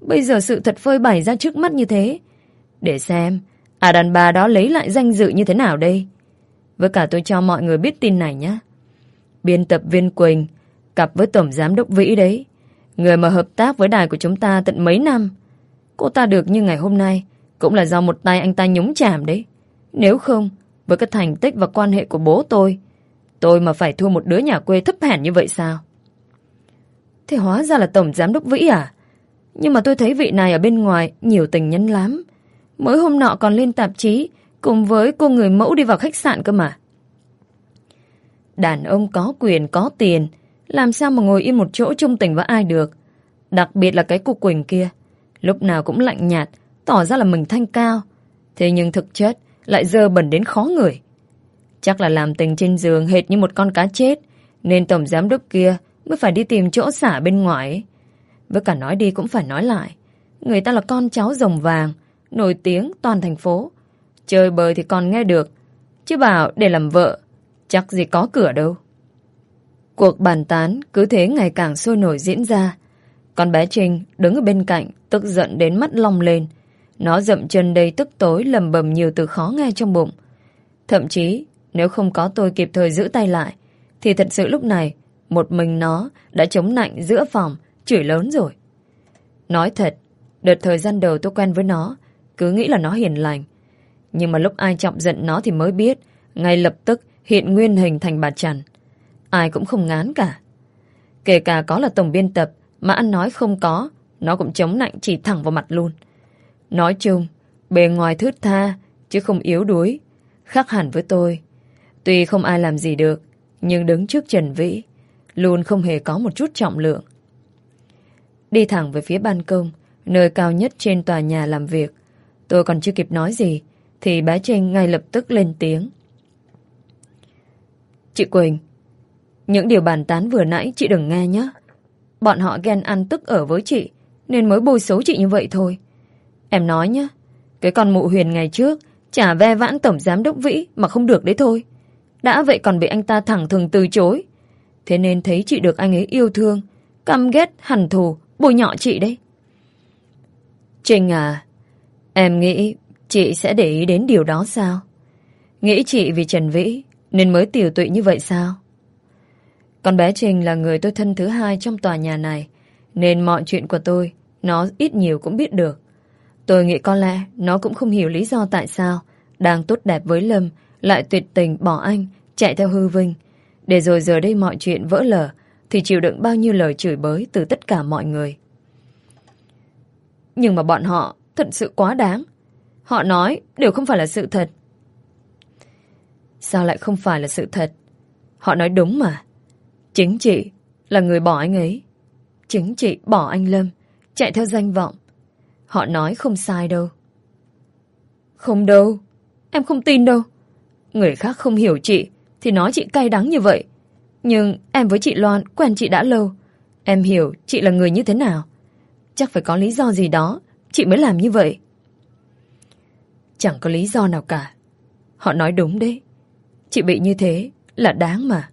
Bây giờ sự thật phơi bày ra trước mắt như thế. Để xem, à đàn bà đó lấy lại danh dự như thế nào đây? Với cả tôi cho mọi người biết tin này nhé. Biên tập viên Quỳnh, cặp với Tổng Giám đốc Vĩ đấy. Người mà hợp tác với đài của chúng ta tận mấy năm. Cô ta được như ngày hôm nay, cũng là do một tay anh ta nhúng chàm đấy. Nếu không, với cái thành tích và quan hệ của bố tôi, tôi mà phải thua một đứa nhà quê thấp hèn như vậy sao? Thế hóa ra là Tổng Giám đốc Vĩ à? Nhưng mà tôi thấy vị này ở bên ngoài nhiều tình nhân lắm. mỗi hôm nọ còn lên tạp chí cùng với cô người mẫu đi vào khách sạn cơ mà. Đàn ông có quyền, có tiền, làm sao mà ngồi yên một chỗ trung tình với ai được. Đặc biệt là cái cô Quỳnh kia. Lúc nào cũng lạnh nhạt, tỏ ra là mình thanh cao. Thế nhưng thực chất lại dơ bẩn đến khó người. Chắc là làm tình trên giường hệt như một con cá chết, nên tổng giám đốc kia mới phải đi tìm chỗ xả bên ngoài. Với cả nói đi cũng phải nói lại. Người ta là con cháu rồng vàng, nổi tiếng toàn thành phố. Chơi bời thì còn nghe được, chứ bảo để làm vợ, chắc gì có cửa đâu. Cuộc bàn tán cứ thế ngày càng sôi nổi diễn ra. Con bé Trinh đứng ở bên cạnh, tức giận đến mắt long lên. Nó dậm chân đầy tức tối lầm bầm nhiều từ khó nghe trong bụng. Thậm chí, nếu không có tôi kịp thời giữ tay lại, thì thật sự lúc này, một mình nó đã chống nạnh giữa phòng, chửi lớn rồi. Nói thật, đợt thời gian đầu tôi quen với nó, cứ nghĩ là nó hiền lành. Nhưng mà lúc ai chọc giận nó thì mới biết, ngay lập tức hiện nguyên hình thành bà chằn, Ai cũng không ngán cả. Kể cả có là tổng biên tập mà ăn nói không có, nó cũng chống nạnh chỉ thẳng vào mặt luôn. Nói chung, bề ngoài thướt tha, chứ không yếu đuối. Khác hẳn với tôi. Tuy không ai làm gì được, nhưng đứng trước Trần Vĩ, luôn không hề có một chút trọng lượng. Đi thẳng về phía ban công, nơi cao nhất trên tòa nhà làm việc. Tôi còn chưa kịp nói gì, thì bé Trinh ngay lập tức lên tiếng. Chị Quỳnh, những điều bàn tán vừa nãy chị đừng nghe nhé. Bọn họ ghen ăn tức ở với chị, nên mới bôi xấu chị như vậy thôi. Em nói nhá, cái con mụ huyền ngày trước chả ve vãn tổng giám đốc Vĩ mà không được đấy thôi. Đã vậy còn bị anh ta thẳng thừng từ chối. Thế nên thấy chị được anh ấy yêu thương, căm ghét, hằn thù, bôi nhọ chị đấy. Trinh à, em nghĩ chị sẽ để ý đến điều đó sao? Nghĩ chị vì Trần Vĩ nên mới tiểu tụy như vậy sao? Con bé Trình là người tôi thân thứ hai trong tòa nhà này nên mọi chuyện của tôi, nó ít nhiều cũng biết được. Tôi nghĩ có lẽ nó cũng không hiểu lý do tại sao đang tốt đẹp với Lâm lại tuyệt tình bỏ anh chạy theo hư vinh để rồi giờ đây mọi chuyện vỡ lở, thì chịu đựng bao nhiêu lời chửi bới từ tất cả mọi người. Nhưng mà bọn họ thật sự quá đáng. Họ nói đều không phải là sự thật. Sao lại không phải là sự thật? Họ nói đúng mà. Chính chị là người bỏ anh ấy. Chính chị bỏ anh Lâm, chạy theo danh vọng. Họ nói không sai đâu. Không đâu, em không tin đâu. Người khác không hiểu chị thì nói chị cay đắng như vậy. Nhưng em với chị Loan quen chị đã lâu. Em hiểu chị là người như thế nào. Chắc phải có lý do gì đó chị mới làm như vậy. Chẳng có lý do nào cả. Họ nói đúng đấy. Chị bị như thế là đáng mà.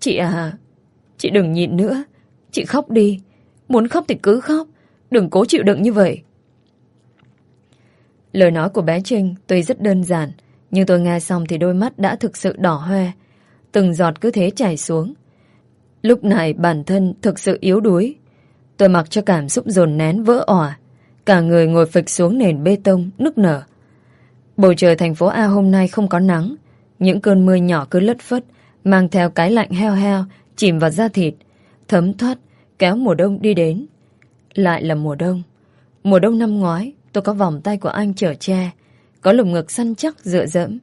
Chị à, chị đừng nhịn nữa. Chị khóc đi. Muốn khóc thì cứ khóc. Đừng cố chịu đựng như vậy. Lời nói của bé Trinh tuy rất đơn giản, nhưng tôi nghe xong thì đôi mắt đã thực sự đỏ hoe. Từng giọt cứ thế chảy xuống. Lúc này bản thân thực sự yếu đuối. Tôi mặc cho cảm xúc dồn nén vỡ òa. Cả người ngồi phịch xuống nền bê tông, nức nở. Bầu trời thành phố A hôm nay không có nắng. Những cơn mưa nhỏ cứ lất phất, mang theo cái lạnh heo heo, chìm vào da thịt, thấm thoát, kéo mùa đông đi đến. Lại là mùa đông. Mùa đông năm ngoái, tôi có vòng tay của anh chở che, có lồng ngực săn chắc dựa dẫm.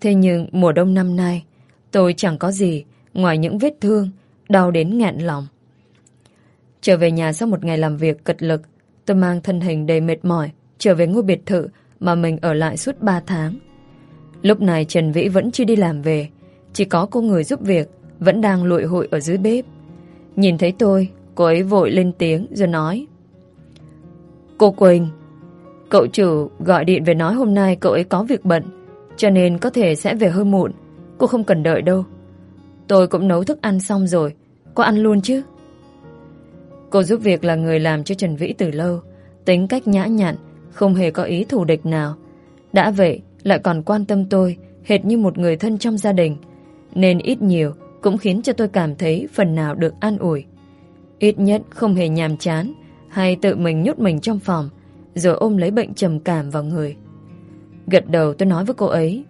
Thế nhưng mùa đông năm nay, tôi chẳng có gì ngoài những vết thương, đau đến nghẹn lòng. Trở về nhà sau một ngày làm việc cật lực, tôi mang thân hình đầy mệt mỏi, trở về ngôi biệt thự mà mình ở lại suốt 3 tháng. Lúc này Trần Vĩ vẫn chưa đi làm về, chỉ có cô người giúp việc vẫn đang lụi hội ở dưới bếp. Nhìn thấy tôi, cô ấy vội lên tiếng rồi nói Cô Quỳnh, cậu chủ gọi điện về nói hôm nay cậu ấy có việc bận, cho nên có thể sẽ về hơi muộn. Cô không cần đợi đâu. Tôi cũng nấu thức ăn xong rồi, có ăn luôn chứ? Cô giúp việc là người làm cho Trần Vĩ từ lâu, tính cách nhã nhặn, không hề có ý thù địch nào. Đã vậy, lại còn quan tâm tôi, hệt như một người thân trong gia đình. Nên ít nhiều cũng khiến cho tôi cảm thấy phần nào được an ủi. Ít nhất không hề nhàm chán hay tự mình nhốt mình trong phòng, rồi ôm lấy bệnh trầm cảm vào người. Gật đầu tôi nói với cô ấy,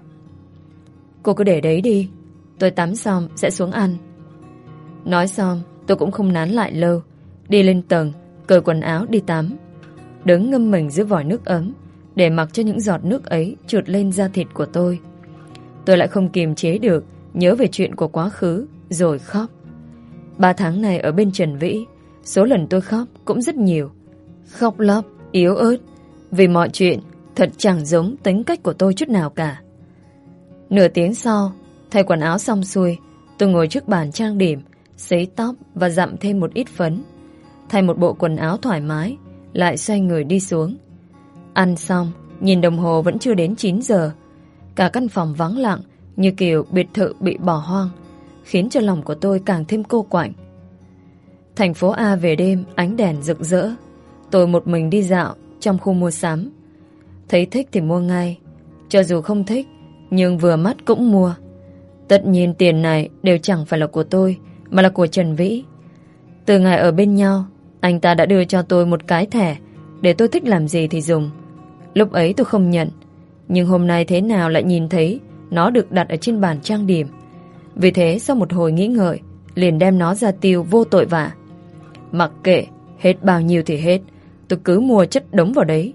Cô cứ để đấy đi, Tôi tắm xong sẽ xuống ăn Nói xong, tôi cũng không nán lại lâu, Đi lên tầng, Cởi quần áo đi tắm, Đứng ngâm mình dưới vòi nước ấm Để mặc cho những giọt nước ấy trượt lên da thịt của tôi Tôi lại không kiềm chế được Nhớ về chuyện của quá khứ Rồi khóc. Ba tháng này ở bên Trần Vĩ Số lần tôi khóc cũng rất nhiều. Khóc lóc, yếu ớt Vì mọi chuyện thật chẳng giống tính cách của tôi chút nào cả. Nửa tiếng sau Thay quần áo xong xuôi Tôi ngồi trước bàn trang điểm Xấy tóc và dặm thêm một ít phấn. Thay một bộ quần áo thoải mái Lại xoay người đi xuống. Ăn xong Nhìn đồng hồ vẫn chưa đến 9 giờ. Cả căn phòng vắng lặng như kiểu biệt thự bị bỏ hoang, Khiến cho lòng của tôi càng thêm cô quạnh. Thành phố A về đêm, Ánh đèn rực rỡ. Tôi một mình đi dạo Trong khu mua sắm. Thấy thích thì mua ngay. Cho dù không thích, Nhưng vừa mắt cũng mua. Tất nhiên tiền này đều chẳng phải là của tôi, Mà là của Trần Vĩ. Từ ngày ở bên nhau, Anh ta đã đưa cho tôi một cái thẻ. Để tôi thích làm gì thì dùng. Lúc ấy tôi không nhận. Nhưng hôm nay thế nào lại nhìn thấy? Nó được đặt ở trên bàn trang điểm Vì thế sau một hồi nghĩ ngợi liền đem nó ra tiêu vô tội vạ. Mặc kệ, hết bao nhiêu thì hết, tôi cứ mua chất đống vào đấy.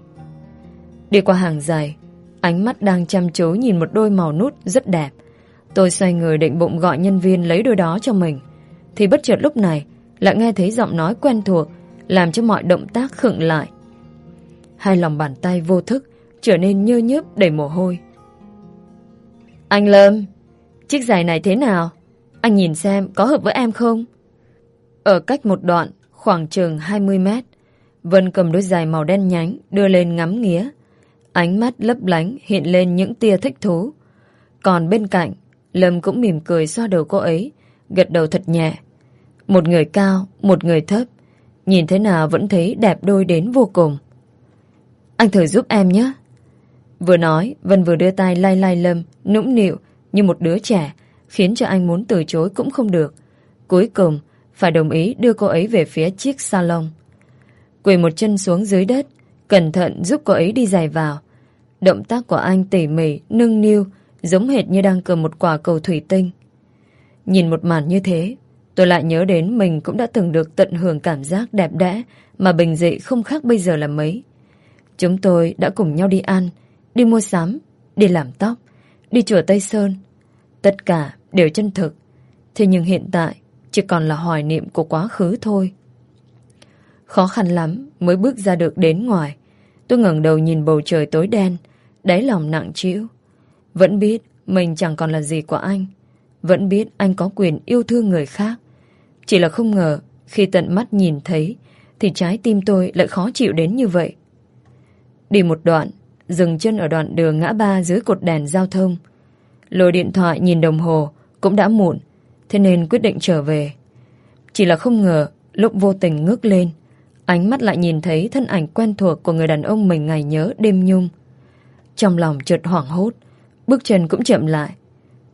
Đi qua hàng dài, ánh mắt đang chăm chú nhìn một đôi màu nút rất đẹp. Tôi xoay người định bụng gọi nhân viên lấy đôi đó cho mình. Thì bất chợt lúc này, lại nghe thấy giọng nói quen thuộc, làm cho mọi động tác khựng lại. Hai lòng bàn tay vô thức, trở nên nhơ nhớp đầy mồ hôi. Anh Lâm, chiếc giày này thế nào? Anh nhìn xem có hợp với em không? Ở cách một đoạn, khoảng chừng 20 mét, Vân cầm đôi giày màu đen nhánh đưa lên ngắm nghía. Ánh mắt lấp lánh hiện lên những tia thích thú. Còn bên cạnh, Lâm cũng mỉm cười xoa đầu cô ấy, gật đầu thật nhẹ. Một người cao, một người thấp, nhìn thế nào vẫn thấy đẹp đôi đến vô cùng. Anh thử giúp em nhé. Vừa nói, Vân vừa đưa tay lay lay Lâm, nũng nịu như một đứa trẻ, khiến cho anh muốn từ chối cũng không được. Cuối cùng, phải đồng ý đưa cô ấy về phía chiếc salon. Quỳ một chân xuống dưới đất, cẩn thận giúp cô ấy đi giày vào. Động tác của anh tỉ mỉ, nâng niu, giống hệt như đang cầm một quả cầu thủy tinh. Nhìn một màn như thế, tôi lại nhớ đến mình cũng đã từng được tận hưởng cảm giác đẹp đẽ mà bình dị không khác bây giờ là mấy. Chúng tôi đã cùng nhau đi ăn, đi mua sắm, đi làm tóc, đi chùa Tây Sơn. Tất cả đều chân thực. Thế nhưng hiện tại chỉ còn là hoài niệm của quá khứ thôi. Khó khăn lắm mới bước ra được đến ngoài. Tôi ngẩng đầu nhìn bầu trời tối đen, đáy lòng nặng trĩu. Vẫn biết mình chẳng còn là gì của anh. Vẫn biết anh có quyền yêu thương người khác. Chỉ là không ngờ khi tận mắt nhìn thấy thì trái tim tôi lại khó chịu đến như vậy. Đi một đoạn, dừng chân ở đoạn đường ngã ba dưới cột đèn giao thông. Lôi điện thoại nhìn đồng hồ cũng đã muộn, thế nên quyết định trở về. Chỉ là không ngờ lúc vô tình ngước lên, ánh mắt lại nhìn thấy thân ảnh quen thuộc của người đàn ông mình ngày nhớ đêm nhung. Trong lòng chợt hoảng hốt, bước chân cũng chậm lại.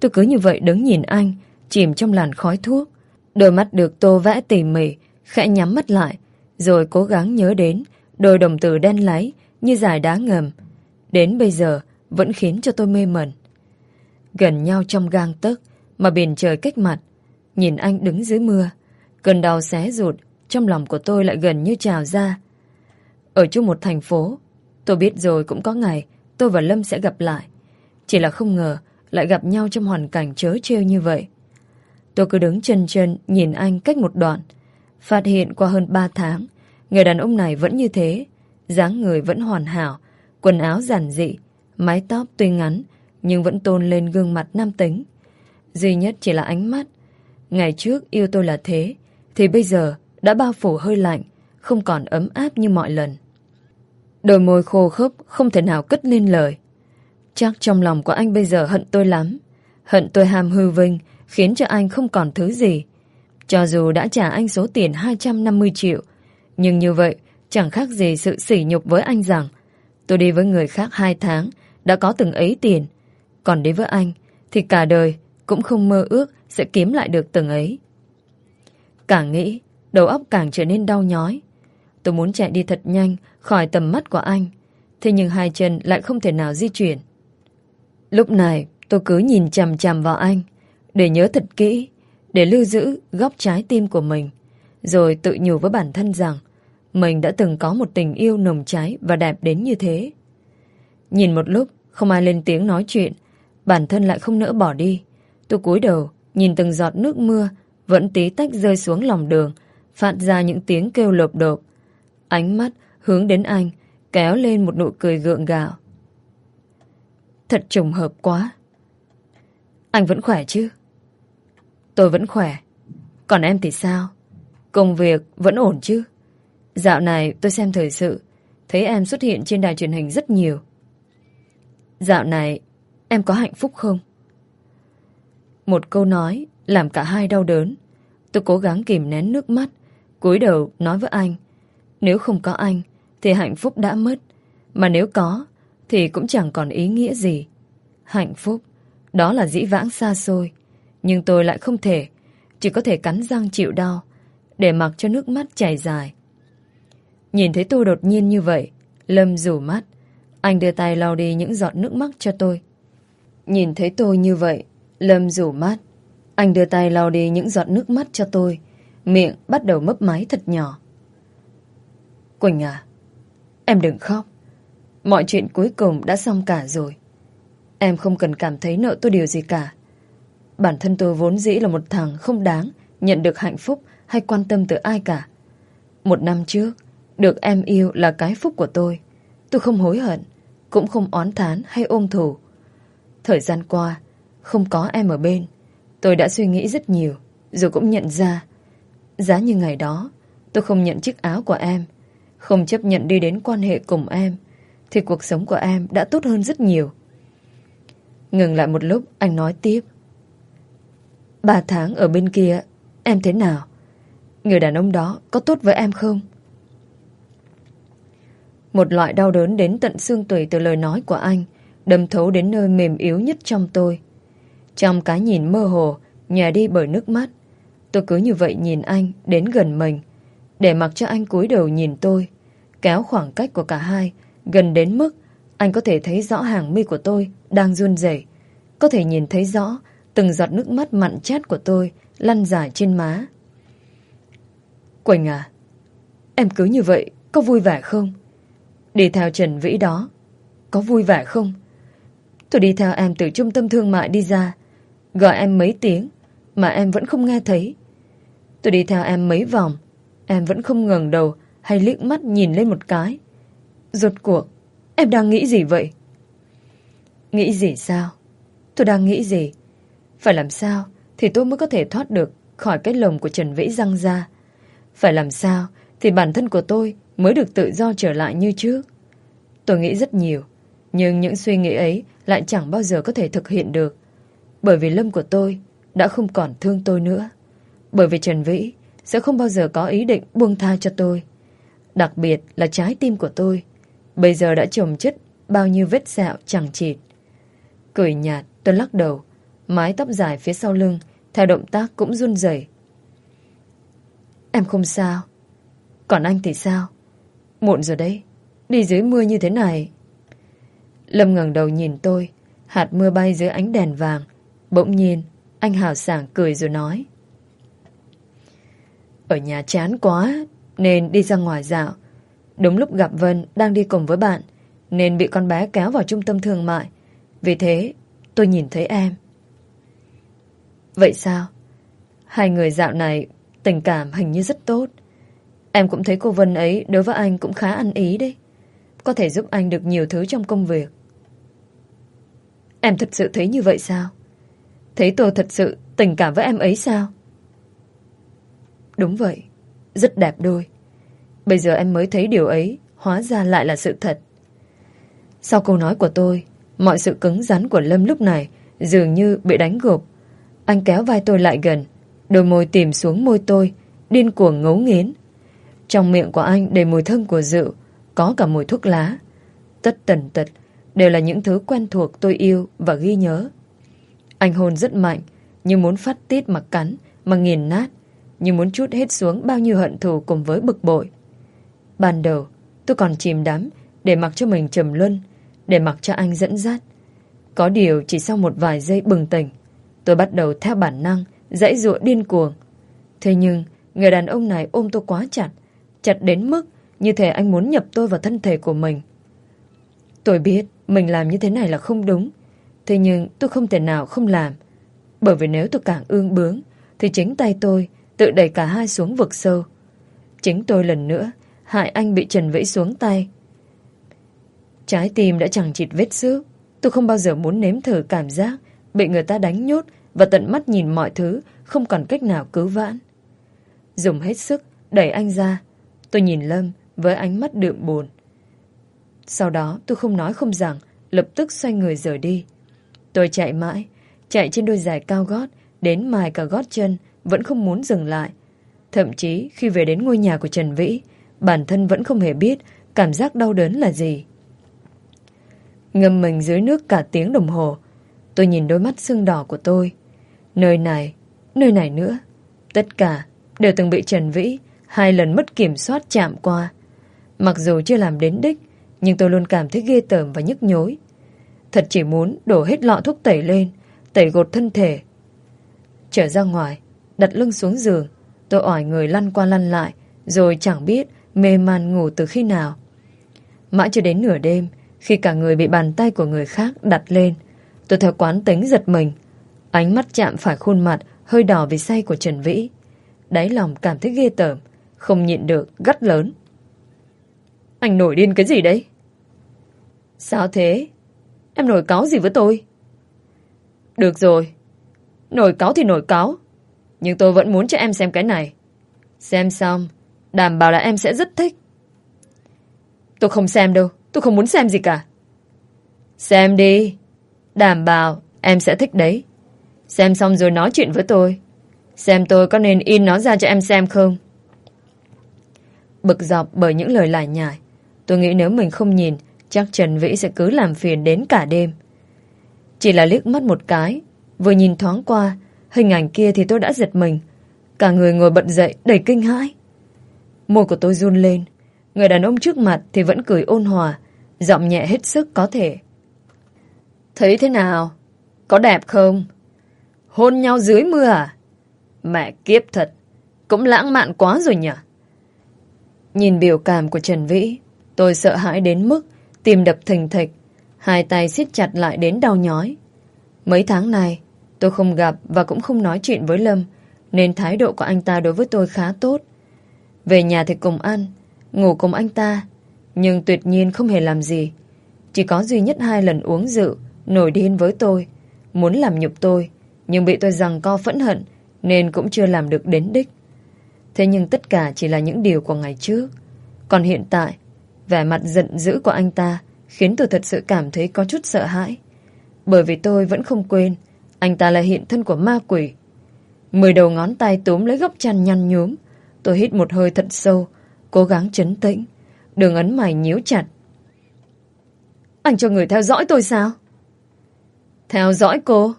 Tôi cứ như vậy đứng nhìn anh, chìm trong làn khói thuốc. Đôi mắt được tô vẽ tỉ mỉ, khẽ nhắm mắt lại, rồi cố gắng nhớ đến đôi đồng tử đen láy như dài đá ngầm. Đến bây giờ vẫn khiến cho tôi mê mẩn. Gần nhau trong gang tấc mà biển trời cách mặt. Nhìn anh đứng dưới mưa. Cơn đau xé rụt trong lòng của tôi lại gần như trào ra. Ở chung một thành phố, tôi biết rồi cũng có ngày tôi và Lâm sẽ gặp lại. Chỉ là không ngờ lại gặp nhau trong hoàn cảnh chớ trêu như vậy. Tôi cứ đứng chân chân nhìn anh cách một đoạn. Phát hiện qua hơn 3 tháng, người đàn ông này vẫn như thế. dáng người vẫn hoàn hảo, quần áo giản dị, mái tóc tuy ngắn nhưng vẫn tôn lên gương mặt nam tính. Duy nhất chỉ là ánh mắt. Ngày trước yêu tôi là thế, thì bây giờ đã bao phủ hơi lạnh, không còn ấm áp như mọi lần. Đôi môi khô khốc không thể nào cất lên lời. Chắc trong lòng của anh bây giờ hận tôi lắm. Hận tôi ham hư vinh, khiến cho anh không còn thứ gì. Cho dù đã trả anh số tiền 250 triệu, nhưng như vậy chẳng khác gì sự sỉ nhục với anh rằng tôi đi với người khác hai tháng, đã có từng ấy tiền. Còn đi với anh, thì cả đời cũng không mơ ước sẽ kiếm lại được từng ấy. Càng nghĩ, đầu óc càng trở nên đau nhói. Tôi muốn chạy đi thật nhanh khỏi tầm mắt của anh. Thế nhưng hai chân lại không thể nào di chuyển. Lúc này tôi cứ nhìn chằm chằm vào anh để nhớ thật kỹ, để lưu giữ góc trái tim của mình. Rồi tự nhủ với bản thân rằng mình đã từng có một tình yêu nồng cháy và đẹp đến như thế. Nhìn một lúc, không ai lên tiếng nói chuyện, bản thân lại không nỡ bỏ đi. Tôi cúi đầu, nhìn từng giọt nước mưa vẫn tí tách rơi xuống lòng đường, phát ra những tiếng kêu lộp độp. Ánh mắt hướng đến anh, kéo lên một nụ cười gượng gạo. Thật trùng hợp quá. Anh vẫn khỏe chứ? Tôi vẫn khỏe. Còn em thì sao? Công việc vẫn ổn chứ? Dạo này tôi xem thời sự, thấy em xuất hiện trên đài truyền hình rất nhiều. Dạo này, em có hạnh phúc không? Một câu nói làm cả hai đau đớn. Tôi cố gắng kìm nén nước mắt, cúi đầu nói với anh. Nếu không có anh, thì hạnh phúc đã mất. Mà nếu có, thì cũng chẳng còn ý nghĩa gì. Hạnh phúc, đó là dĩ vãng xa xôi. Nhưng tôi lại không thể, chỉ có thể cắn răng chịu đau, để mặc cho nước mắt chảy dài. Nhìn thấy tôi đột nhiên như vậy, Lâm rủ mắt. Anh đưa tay lau đi những giọt nước mắt cho tôi. Nhìn thấy tôi như vậy, Lâm rủ mắt. Anh đưa tay lau đi những giọt nước mắt cho tôi. Miệng bắt đầu mấp máy thật nhỏ. Quỳnh à, em đừng khóc. Mọi chuyện cuối cùng đã xong cả rồi. Em không cần cảm thấy nợ tôi điều gì cả. Bản thân tôi vốn dĩ là một thằng không đáng nhận được hạnh phúc hay quan tâm từ ai cả. Một năm trước, được em yêu là cái phúc của tôi. Tôi không hối hận, cũng không oán thán hay ôm thù. Thời gian qua, không có em ở bên, tôi đã suy nghĩ rất nhiều, rồi cũng nhận ra. Giá như ngày đó, tôi không nhận chiếc áo của em, không chấp nhận đi đến quan hệ cùng em, thì cuộc sống của em đã tốt hơn rất nhiều. Ngừng lại một lúc, anh nói tiếp. Ba tháng ở bên kia, em thế nào? Người đàn ông đó có tốt với em không? Một loại đau đớn đến tận xương tủy từ lời nói của anh, đâm thấu đến nơi mềm yếu nhất trong tôi. Trong cái nhìn mơ hồ, nhà đi bởi nước mắt, tôi cứ như vậy nhìn anh đến gần mình, để mặc cho anh cúi đầu nhìn tôi, kéo khoảng cách của cả hai gần đến mức anh có thể thấy rõ hàng mi của tôi đang run rẩy, có thể nhìn thấy rõ từng giọt nước mắt mặn chát của tôi lăn dài trên má. Quỳnh à, em cứ như vậy có vui vẻ không? Đi theo Trần Vĩ đó, có vui vẻ không? Tôi đi theo em từ trung tâm thương mại đi ra, gọi em mấy tiếng mà em vẫn không nghe thấy. Tôi đi theo em mấy vòng, em vẫn không ngẩng đầu hay liếc mắt nhìn lên một cái. Rốt cuộc, em đang nghĩ gì vậy? Nghĩ gì sao? Tôi đang nghĩ gì? Phải làm sao thì tôi mới có thể thoát được khỏi cái lồng của Trần Vĩ răng ra? Phải làm sao thì bản thân của tôi mới được tự do trở lại như trước? Tôi nghĩ rất nhiều, nhưng những suy nghĩ ấy lại chẳng bao giờ có thể thực hiện được. Bởi vì Lâm của tôi đã không còn thương tôi nữa. Bởi vì Trần Vĩ sẽ không bao giờ có ý định buông tha cho tôi. Đặc biệt là trái tim của tôi Bây giờ đã trồng chất bao nhiêu vết sẹo chẳng chịt. Cười nhạt, tôi lắc đầu. Mái tóc dài phía sau lưng, theo động tác cũng run rẩy. Em không sao. Còn anh thì sao? Muộn rồi đấy. Đi dưới mưa như thế này. Lâm ngẩng đầu nhìn tôi. Hạt mưa bay dưới ánh đèn vàng. Bỗng nhiên, anh hào sảng cười rồi nói. Ở nhà chán quá, nên đi ra ngoài dạo. Đúng lúc gặp Vân đang đi cùng với bạn Nên bị con bé kéo vào trung tâm thương mại Vì thế tôi nhìn thấy em Vậy sao? Hai người dạo này Tình cảm hình như rất tốt Em cũng thấy cô Vân ấy đối với anh cũng khá ăn ý đấy. Có thể giúp anh được nhiều thứ trong công việc. Em thật sự thấy như vậy sao? Thấy tôi thật sự tình cảm với em ấy sao? Đúng vậy, Rất đẹp đôi. Bây giờ em mới thấy điều ấy Hóa ra lại là sự thật. Sau câu nói của tôi, Mọi sự cứng rắn của Lâm lúc này Dường như bị đánh gục. Anh kéo vai tôi lại gần, Đôi môi tìm xuống môi tôi, Điên cuồng ngấu nghiến. Trong miệng của anh đầy mùi thơm của rượu Có cả mùi thuốc lá Tất tần tật Đều là những thứ quen thuộc tôi yêu và ghi nhớ Anh hôn rất mạnh Như muốn phát tiết mà cắn Mà nghiền nát Như muốn chút hết xuống bao nhiêu hận thù cùng với bực bội Ban đầu, tôi còn chìm đắm để mặc cho mình trầm luân, để mặc cho anh dẫn dắt. Có điều chỉ sau một vài giây bừng tỉnh, tôi bắt đầu theo bản năng, dãy dụa điên cuồng. Thế nhưng, người đàn ông này ôm tôi quá chặt, chặt đến mức như thể anh muốn nhập tôi vào thân thể của mình. Tôi biết mình làm như thế này là không đúng, thế nhưng tôi không thể nào không làm. Bởi vì nếu tôi càng ương bướng, thì chính tay tôi tự đẩy cả hai xuống vực sâu. Chính tôi lần nữa hại anh bị trần vẫy xuống tay. Trái tim đã chẳng chịt vết xước. Tôi không bao giờ muốn nếm thử cảm giác bị người ta đánh nhốt và tận mắt nhìn mọi thứ không còn cách nào cứu vãn. Dùng hết sức đẩy anh ra. Tôi nhìn Lâm với ánh mắt đượm buồn. Sau đó tôi không nói không rằng lập tức xoay người rời đi. Tôi chạy mãi, chạy trên đôi giày cao gót đến mài cả gót chân vẫn không muốn dừng lại. Thậm chí khi về đến ngôi nhà của Trần Vĩ bản thân vẫn không hề biết cảm giác đau đớn là gì. Ngâm mình dưới nước cả tiếng đồng hồ, tôi nhìn đôi mắt sưng đỏ của tôi. Nơi này, nơi này nữa, tất cả đều từng bị Trần Vĩ hai lần mất kiểm soát chạm qua. Mặc dù chưa làm đến đích, nhưng tôi luôn cảm thấy ghê tởm và nhức nhối. Thật chỉ muốn đổ hết lọ thuốc tẩy lên, tẩy gột thân thể. Trở ra ngoài, đặt lưng xuống giường. Tôi ỏi người lăn qua lăn lại, rồi chẳng biết mê man ngủ từ khi nào. Mãi cho đến nửa đêm, khi cả người bị bàn tay của người khác đặt lên, tôi theo quán tính giật mình. Ánh mắt chạm phải khuôn mặt hơi đỏ vì say của Trần Vĩ. Đáy lòng cảm thấy ghê tởm, không nhịn được, gắt lớn. Anh nổi điên cái gì đấy? Sao thế? Em nổi cáo gì với tôi? Được rồi. Nổi cáo thì nổi cáo. Nhưng tôi vẫn muốn cho em xem cái này. Xem xong, đảm bảo là em sẽ rất thích. Tôi không xem đâu. Tôi không muốn xem gì cả. Xem đi. Đảm bảo em sẽ thích đấy. Xem xong rồi nói chuyện với tôi. Xem tôi có nên in nó ra cho em xem không? Bực dọc bởi những lời lải nhải. Tôi nghĩ nếu mình không nhìn, chắc Trần Vĩ sẽ cứ làm phiền đến cả đêm. Chỉ là liếc mắt một cái, vừa nhìn thoáng qua, hình ảnh kia thì tôi đã giật mình. Cả người ngồi bật dậy đầy kinh hãi. Môi của tôi run lên. Người đàn ông trước mặt thì vẫn cười ôn hòa, giọng nhẹ hết sức có thể. Thấy thế nào? Có đẹp không? Hôn nhau dưới mưa à? Mẹ kiếp thật, cũng lãng mạn quá rồi nhỉ? Nhìn biểu cảm của Trần Vĩ, tôi sợ hãi đến mức tìm đập thình thịch, hai tay siết chặt lại đến đau nhói. Mấy tháng này, tôi không gặp và cũng không nói chuyện với Lâm, nên thái độ của anh ta đối với tôi khá tốt. Về nhà thì cùng ăn, ngủ cùng anh ta, nhưng tuyệt nhiên không hề làm gì. Chỉ có duy nhất hai lần uống rượu, nổi điên với tôi, muốn làm nhục tôi, nhưng bị tôi rằng co phẫn hận, nên cũng chưa làm được đến đích. Thế nhưng tất cả chỉ là những điều của ngày trước. Còn hiện tại, vẻ mặt giận dữ của anh ta khiến tôi thật sự cảm thấy có chút sợ hãi. Bởi vì tôi vẫn không quên, anh ta là hiện thân của ma quỷ. Mười đầu ngón tay túm lấy góc chăn nhăn nhúm. Tôi hít một hơi thật sâu, cố gắng chấn tĩnh. Đường ấn mày nhíu chặt. Anh cho người theo dõi tôi sao? Theo dõi cô?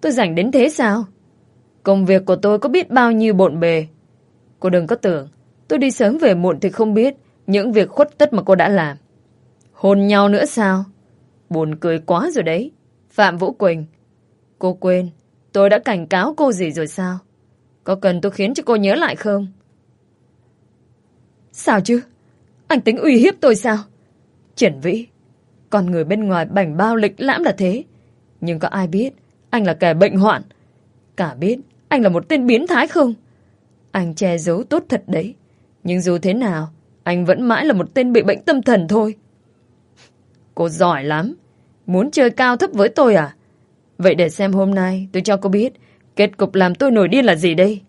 Tôi rảnh đến thế sao? Công việc của tôi có biết bao nhiêu bộn bề. Cô đừng có tưởng, tôi đi sớm về muộn thì không biết những việc khuất tất mà cô đã làm. Hôn nhau nữa sao? Buồn cười quá rồi đấy. Phạm Vũ Quỳnh. Cô quên, tôi đã cảnh cáo cô gì rồi sao? Có cần tôi khiến cho cô nhớ lại không? Sao chứ? Anh tính uy hiếp tôi sao? Triển Vĩ, con người bên ngoài bảnh bao lịch lãm là thế. Nhưng có ai biết anh là kẻ bệnh hoạn? Cả biết anh là một tên biến thái không? Anh che giấu tốt thật đấy. Nhưng dù thế nào, anh vẫn mãi là một tên bị bệnh tâm thần thôi. Cô giỏi lắm. Muốn chơi cao thấp với tôi à? Vậy để xem hôm nay tôi cho cô biết kết cục làm tôi nổi điên là gì đây?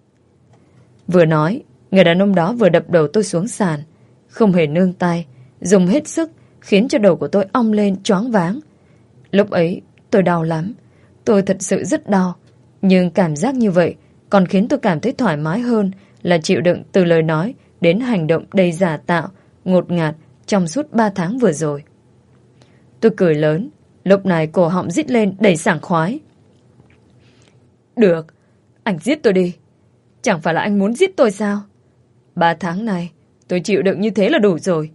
Vừa nói, người đàn ông đó vừa đập đầu tôi xuống sàn. Không hề nương tay, dùng hết sức khiến cho đầu của tôi ong lên choáng váng. Lúc ấy tôi đau lắm. Tôi thật sự rất đau. Nhưng cảm giác như vậy còn khiến tôi cảm thấy thoải mái hơn là chịu đựng từ lời nói đến hành động đầy giả tạo, ngột ngạt trong suốt ba tháng vừa rồi. Tôi cười lớn, lúc này cổ họng rít lên đầy sảng khoái. Được, anh giết tôi đi. Chẳng phải là anh muốn giết tôi sao? Ba tháng này, tôi chịu đựng như thế là đủ rồi.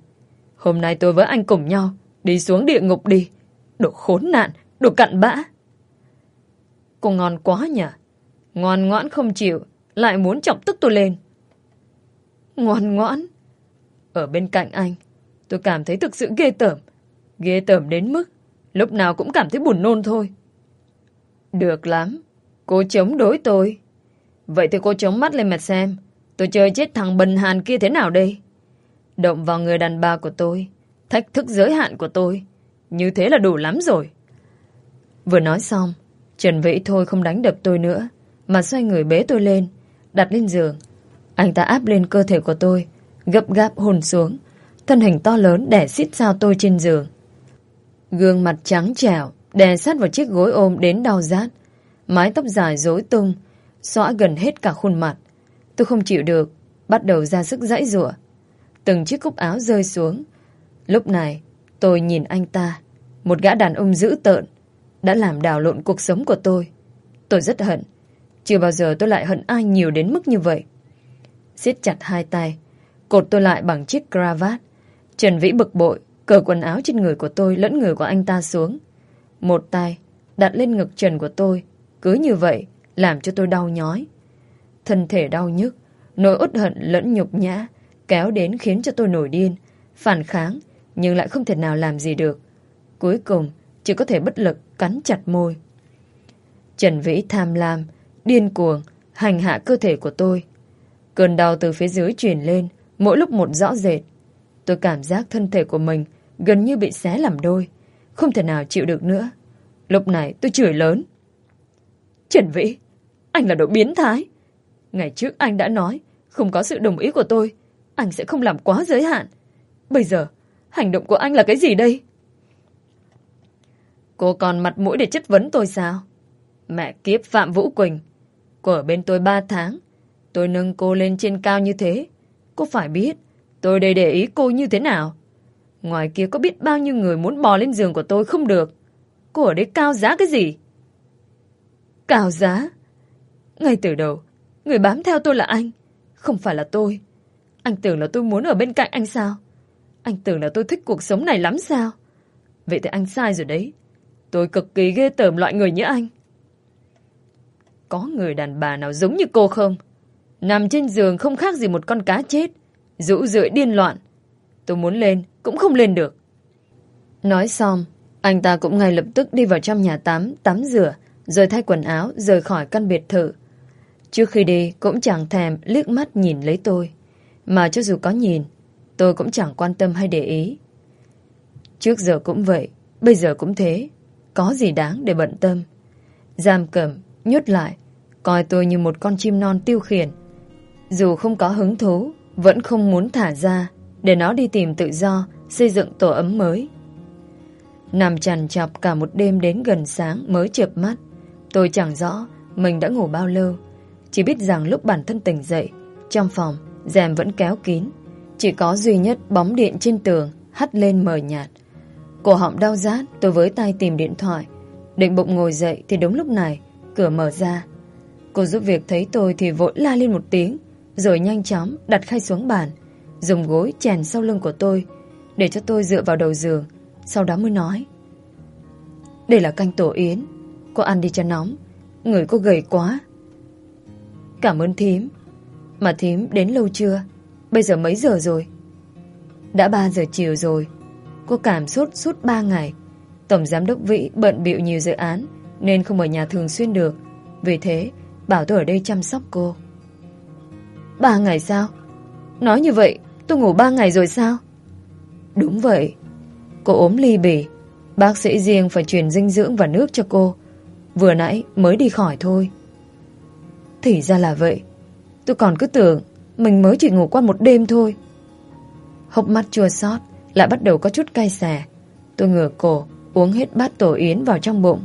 Hôm nay tôi với anh cùng nhau, đi xuống địa ngục đi. Đồ khốn nạn, đồ cặn bã. Cô ngon quá nhỉ? Ngoan ngoãn không chịu, lại muốn chọc tức tôi lên. Ngoan ngoãn. Ở bên cạnh anh, tôi cảm thấy thực sự ghê tởm. Ghê tởm đến mức lúc nào cũng cảm thấy buồn nôn thôi. Được lắm. Cô chống đối tôi. Vậy thì cô chống mắt lên mặt xem. Tôi chơi chết thằng bần hàn kia thế nào đây? Động vào người đàn bà của tôi. Thách thức giới hạn của tôi. Như thế là đủ lắm rồi. Vừa nói xong, Trần Vĩ thôi không đánh đập tôi nữa, mà xoay người bế tôi lên, đặt lên giường. Anh ta áp lên cơ thể của tôi, gấp gáp hồn xuống, thân hình to lớn đẻ xít sao tôi trên giường. Gương mặt trắng trẻo, đè sát vào chiếc gối ôm đến đau rát. Mái tóc dài rối tung, xõa gần hết cả khuôn mặt. Tôi không chịu được, bắt đầu ra sức dãy rủa. Từng chiếc cúc áo rơi xuống. Lúc này, tôi nhìn anh ta, một gã đàn ông dữ tợn, đã làm đảo lộn cuộc sống của tôi. Tôi rất hận. Chưa bao giờ tôi lại hận ai nhiều đến mức như vậy. siết chặt hai tay, cột tôi lại bằng chiếc cravat. Trần Vĩ bực bội, cởi quần áo trên người của tôi lẫn người của anh ta xuống. Một tay đặt lên ngực trần của tôi, cứ như vậy làm cho tôi đau nhói. Thân thể đau nhức, nỗi uất hận lẫn nhục nhã, kéo đến khiến cho tôi nổi điên, phản kháng, nhưng lại không thể nào làm gì được. Cuối cùng, chỉ có thể bất lực cắn chặt môi. Trần Vĩ tham lam, điên cuồng, hành hạ cơ thể của tôi. Cơn đau từ phía dưới truyền lên, mỗi lúc một rõ rệt. Tôi cảm giác thân thể của mình gần như bị xé làm đôi, không thể nào chịu được nữa. Lúc này tôi chửi lớn. Trần Vĩ, anh là đồ biến thái. Ngày trước anh đã nói, không có sự đồng ý của tôi, anh sẽ không làm quá giới hạn. Bây giờ, hành động của anh là cái gì đây? Cô còn mặt mũi để chất vấn tôi sao? Mẹ kiếp Phạm Vũ Quỳnh. Cô ở bên tôi ba tháng. Tôi nâng cô lên trên cao như thế. Cô phải biết, tôi đây để ý cô như thế nào. Ngoài kia có biết bao nhiêu người muốn bò lên giường của tôi không được. Cô ở đây cao giá cái gì? Cao giá? Ngay từ đầu, người bám theo tôi là anh, không phải là tôi. Anh tưởng là tôi muốn ở bên cạnh anh sao? Anh tưởng là tôi thích cuộc sống này lắm sao? Vậy thì anh sai rồi đấy. Tôi cực kỳ ghê tởm loại người như anh. Có người đàn bà nào giống như cô không? Nằm trên giường không khác gì một con cá chết. Rũ rượi điên loạn. Tôi muốn lên, cũng không lên được. Nói xong, anh ta cũng ngay lập tức đi vào trong nhà tắm, tắm rửa, rồi thay quần áo, rời khỏi căn biệt thự. Trước khi đi, cũng chẳng thèm liếc mắt nhìn lấy tôi. Mà cho dù có nhìn, tôi cũng chẳng quan tâm hay để ý. Trước giờ cũng vậy, bây giờ cũng thế. Có gì đáng để bận tâm. Giam cầm, nhốt lại, coi tôi như một con chim non tiêu khiển. Dù không có hứng thú, vẫn không muốn thả ra, để nó đi tìm tự do, xây dựng tổ ấm mới. Nằm chằn chọc cả một đêm đến gần sáng mới chợp mắt. Tôi chẳng rõ mình đã ngủ bao lâu. Chỉ biết rằng lúc bản thân tỉnh dậy, trong phòng, rèm vẫn kéo kín. Chỉ có duy nhất bóng điện trên tường hắt lên mờ nhạt. Cổ họng đau rát, tôi với tay tìm điện thoại. Định bụng ngồi dậy thì đúng lúc này, cửa mở ra. Cô giúp việc thấy tôi thì vội la lên một tiếng, rồi nhanh chóng đặt khay xuống bàn, dùng gối chèn sau lưng của tôi, để cho tôi dựa vào đầu giường, sau đó mới nói. Đây là canh tổ yến, cô ăn đi cho nóng, người cô gầy quá. Cảm ơn thím, mà thím đến lâu chưa? Bây giờ mấy giờ rồi? Đã 3 giờ chiều rồi, cô cảm sốt suốt 3 ngày. Tổng giám đốc Vĩ bận bịu nhiều dự án nên không ở nhà thường xuyên được. Vì thế, bảo tôi ở đây chăm sóc cô. Ba ngày sao? Nói như vậy, tôi ngủ ba ngày rồi sao? Đúng vậy. Cô ốm ly bì. Bác sĩ riêng phải truyền dinh dưỡng và nước cho cô. Vừa nãy mới đi khỏi thôi. Thì ra là vậy. Tôi còn cứ tưởng mình mới chỉ ngủ qua một đêm thôi. Hốc mắt chua xót lại bắt đầu có chút cay xè. Tôi ngửa cổ, uống hết bát tổ yến vào trong bụng.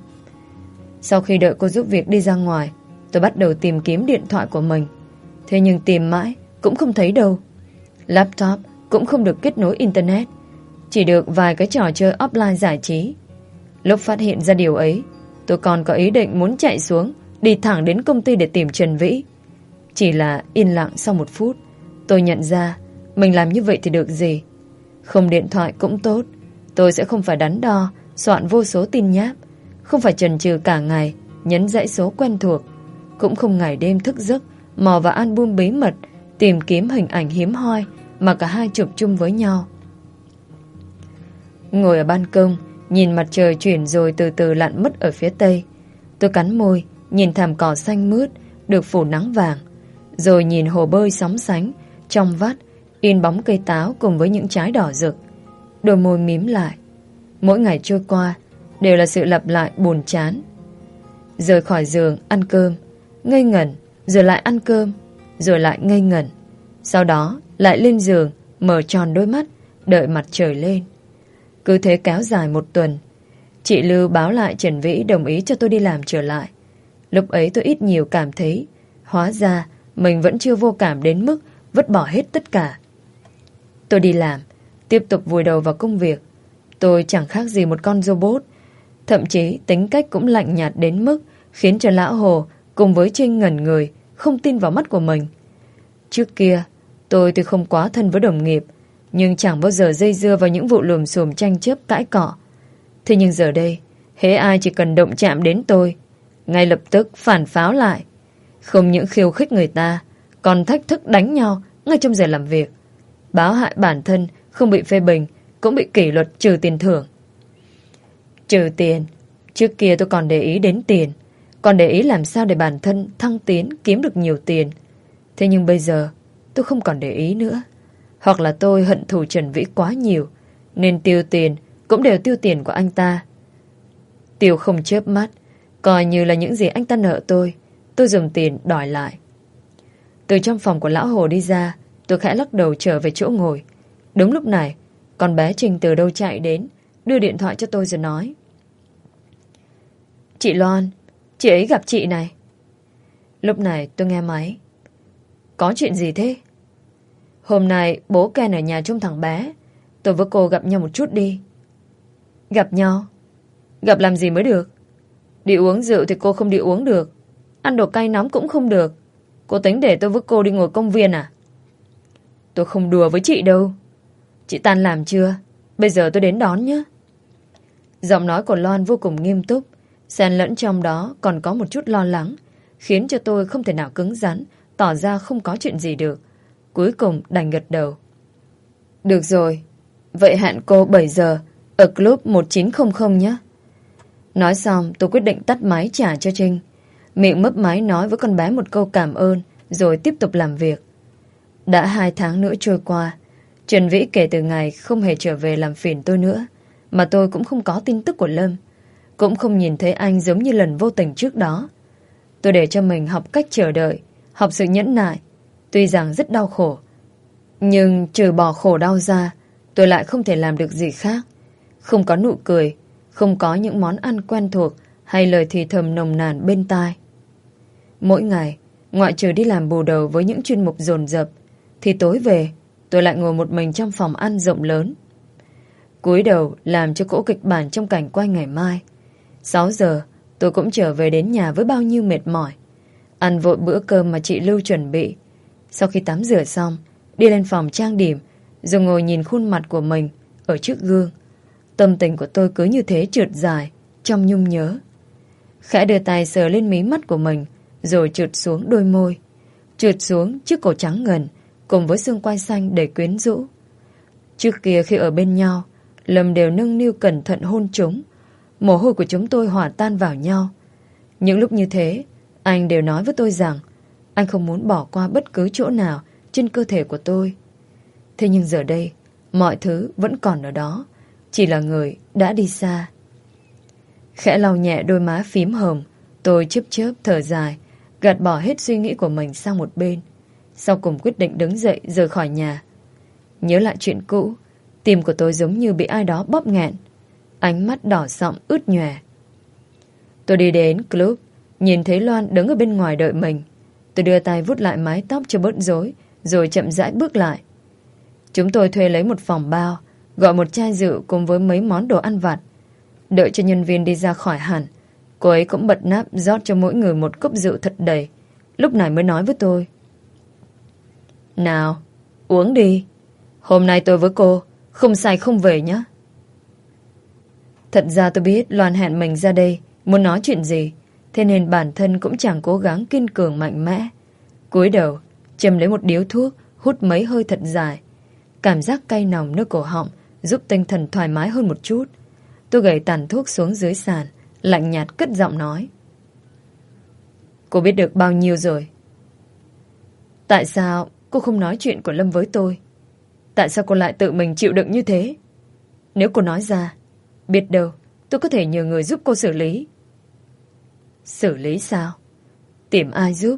Sau khi đợi cô giúp việc đi ra ngoài, tôi bắt đầu tìm kiếm điện thoại của mình. Thế nhưng tìm mãi cũng không thấy đâu. Laptop cũng không được kết nối Internet. Chỉ được vài cái trò chơi offline giải trí. Lúc phát hiện ra điều ấy, tôi còn có ý định muốn chạy xuống, đi thẳng đến công ty để tìm Trần Vĩ. Chỉ là yên lặng sau một phút, tôi nhận ra mình làm như vậy thì được gì. Không điện thoại cũng tốt, tôi sẽ không phải đắn đo, soạn vô số tin nháp, không phải trần trừ cả ngày, nhấn dãy số quen thuộc, cũng không ngày đêm thức giấc, mò vào album bí mật, tìm kiếm hình ảnh hiếm hoi mà cả hai chụp chung với nhau. Ngồi ở ban công, nhìn mặt trời chuyển rồi từ từ lặn mất ở phía tây. Tôi cắn môi, nhìn thảm cỏ xanh mướt, được phủ nắng vàng. Rồi nhìn hồ bơi sóng sánh, trong vắt, in bóng cây táo cùng với những trái đỏ rực. Đôi môi mím lại. Mỗi ngày trôi qua, đều là sự lặp lại buồn chán. Rời khỏi giường, ăn cơm, ngây ngẩn, rồi lại ăn cơm, rồi lại ngây ngẩn. Sau đó, lại lên giường, mở tròn đôi mắt, đợi mặt trời lên. Cứ thế kéo dài một tuần. Chị Lưu báo lại Trần Vĩ đồng ý cho tôi đi làm trở lại. Lúc ấy tôi ít nhiều cảm thấy, hóa ra mình vẫn chưa vô cảm đến mức vứt bỏ hết tất cả. Tôi đi làm, tiếp tục vùi đầu vào công việc. Tôi chẳng khác gì một con robot. Thậm chí tính cách cũng lạnh nhạt đến mức khiến cho lão Hồ cùng với Trinh ngẩn người, không tin vào mắt của mình. Trước kia, tôi tuy không quá thân với đồng nghiệp, nhưng chẳng bao giờ dây dưa vào những vụ lùm xùm tranh chấp cãi cọ. Thế nhưng giờ đây, hễ ai chỉ cần động chạm đến tôi, ngay lập tức phản pháo lại. Không những khiêu khích người ta, còn thách thức đánh nhau ngay trong giờ làm việc. Báo hại bản thân không bị phê bình, cũng bị kỷ luật trừ tiền thưởng. Trừ tiền, trước kia tôi còn để ý đến tiền, còn để ý làm sao để bản thân thăng tiến kiếm được nhiều tiền. Thế nhưng bây giờ, tôi không còn để ý nữa. Hoặc là tôi hận thù Trần Vĩ quá nhiều, nên tiêu tiền cũng đều tiêu tiền của anh ta. Tiêu không chớp mắt, coi như là những gì anh ta nợ tôi, tôi dùng tiền đòi lại. Từ trong phòng của lão hồ đi ra, tôi khẽ lắc đầu trở về chỗ ngồi. Đúng lúc này, con bé Trình từ đâu chạy đến, đưa điện thoại cho tôi rồi nói. Chị Loan, chị ấy gặp chị này. Lúc này tôi nghe máy. Có chuyện gì thế? Hôm nay bố Ken ở nhà trông thằng bé. Tôi với cô gặp nhau một chút đi. Gặp nhau? Gặp làm gì mới được? Đi uống rượu thì cô không đi uống được. Ăn đồ cay nóng cũng không được. Cô tính để tôi với cô đi ngồi công viên à? Tôi không đùa với chị đâu. Chị tan làm chưa? Bây giờ tôi đến đón nhé. Giọng nói của Loan vô cùng nghiêm túc. Xen lẫn trong đó còn có một chút lo lắng. Khiến cho tôi không thể nào cứng rắn. Tỏ ra không có chuyện gì được. Cuối cùng đành gật đầu. Được rồi. Vậy hẹn cô 7 giờ ở club 1900 nhé. Nói xong, tôi quyết định tắt máy trả cho Trinh. Miệng mấp máy nói với con bé một câu cảm ơn, rồi tiếp tục làm việc. Đã hai tháng nữa trôi qua, Trần Vĩ kể từ ngày không hề trở về làm phiền tôi nữa, mà tôi cũng không có tin tức của Lâm cũng không nhìn thấy anh giống như lần vô tình trước đó. Tôi để cho mình học cách chờ đợi học sự nhẫn nại tuy rằng rất đau khổ nhưng trừ bỏ khổ đau ra tôi lại không thể làm được gì khác. Không có nụ cười không có những món ăn quen thuộc hay lời thì thầm nồng nàn bên tai. Mỗi ngày, ngoại trừ đi làm bù đầu với những chuyên mục dồn dập, thì tối về, tôi lại ngồi một mình trong phòng ăn rộng lớn. cúi đầu làm cho cỗ kịch bản trong cảnh quay ngày mai. 6 giờ, tôi cũng trở về đến nhà với bao nhiêu mệt mỏi. Ăn vội bữa cơm mà chị Lưu chuẩn bị. Sau khi tắm rửa xong, đi lên phòng trang điểm, rồi ngồi nhìn khuôn mặt của mình ở trước gương. Tâm tình của tôi cứ như thế trượt dài, trong nhung nhớ. Khẽ đưa tay sờ lên mí mắt của mình, rồi trượt xuống đôi môi. Trượt xuống chiếc cổ trắng ngần, cùng với xương quai xanh để quyến rũ. Trước kia khi ở bên nhau, Lâm đều nâng niu cẩn thận hôn chúng. Mồ hôi của chúng tôi hòa tan vào nhau. Những lúc như thế, anh đều nói với tôi rằng anh không muốn bỏ qua bất cứ chỗ nào trên cơ thể của tôi. Thế nhưng giờ đây, mọi thứ vẫn còn ở đó. Chỉ là người đã đi xa. Khẽ lau nhẹ đôi má phím hồng, tôi chớp chớp thở dài, gạt bỏ hết suy nghĩ của mình sang một bên. Sau cùng quyết định đứng dậy rời khỏi nhà. Nhớ lại chuyện cũ, tim của tôi giống như bị ai đó bóp nghẹn. Ánh mắt đỏ sọng ướt nhòe. Tôi đi đến club, nhìn thấy Loan đứng ở bên ngoài đợi mình. Tôi đưa tay vút lại mái tóc cho bớt rối, rồi chậm rãi bước lại. Chúng tôi thuê lấy một phòng bao, gọi một chai rượu cùng với mấy món đồ ăn vặt. Đợi cho nhân viên đi ra khỏi hẳn, cô ấy cũng bật nắp rót cho mỗi người một cốc rượu thật đầy. Lúc này mới nói với tôi. Nào, uống đi. Hôm nay tôi với cô, không say không về nhé. Thật ra tôi biết Loan hẹn mình ra đây, muốn nói chuyện gì. Thế nên bản thân cũng chẳng cố gắng kiên cường mạnh mẽ. cúi đầu, châm lấy một điếu thuốc, hút mấy hơi thật dài. Cảm giác cay nồng nơi cổ họng giúp tinh thần thoải mái hơn một chút. Tôi gầy tàn thuốc xuống dưới sàn, lạnh nhạt cất giọng nói. Cô biết được bao nhiêu rồi? Tại sao cô không nói chuyện của Lâm với tôi? Tại sao cô lại tự mình chịu đựng như thế? Nếu cô nói ra, biết đâu tôi có thể nhờ người giúp cô xử lý. Xử lý sao? Tìm ai giúp?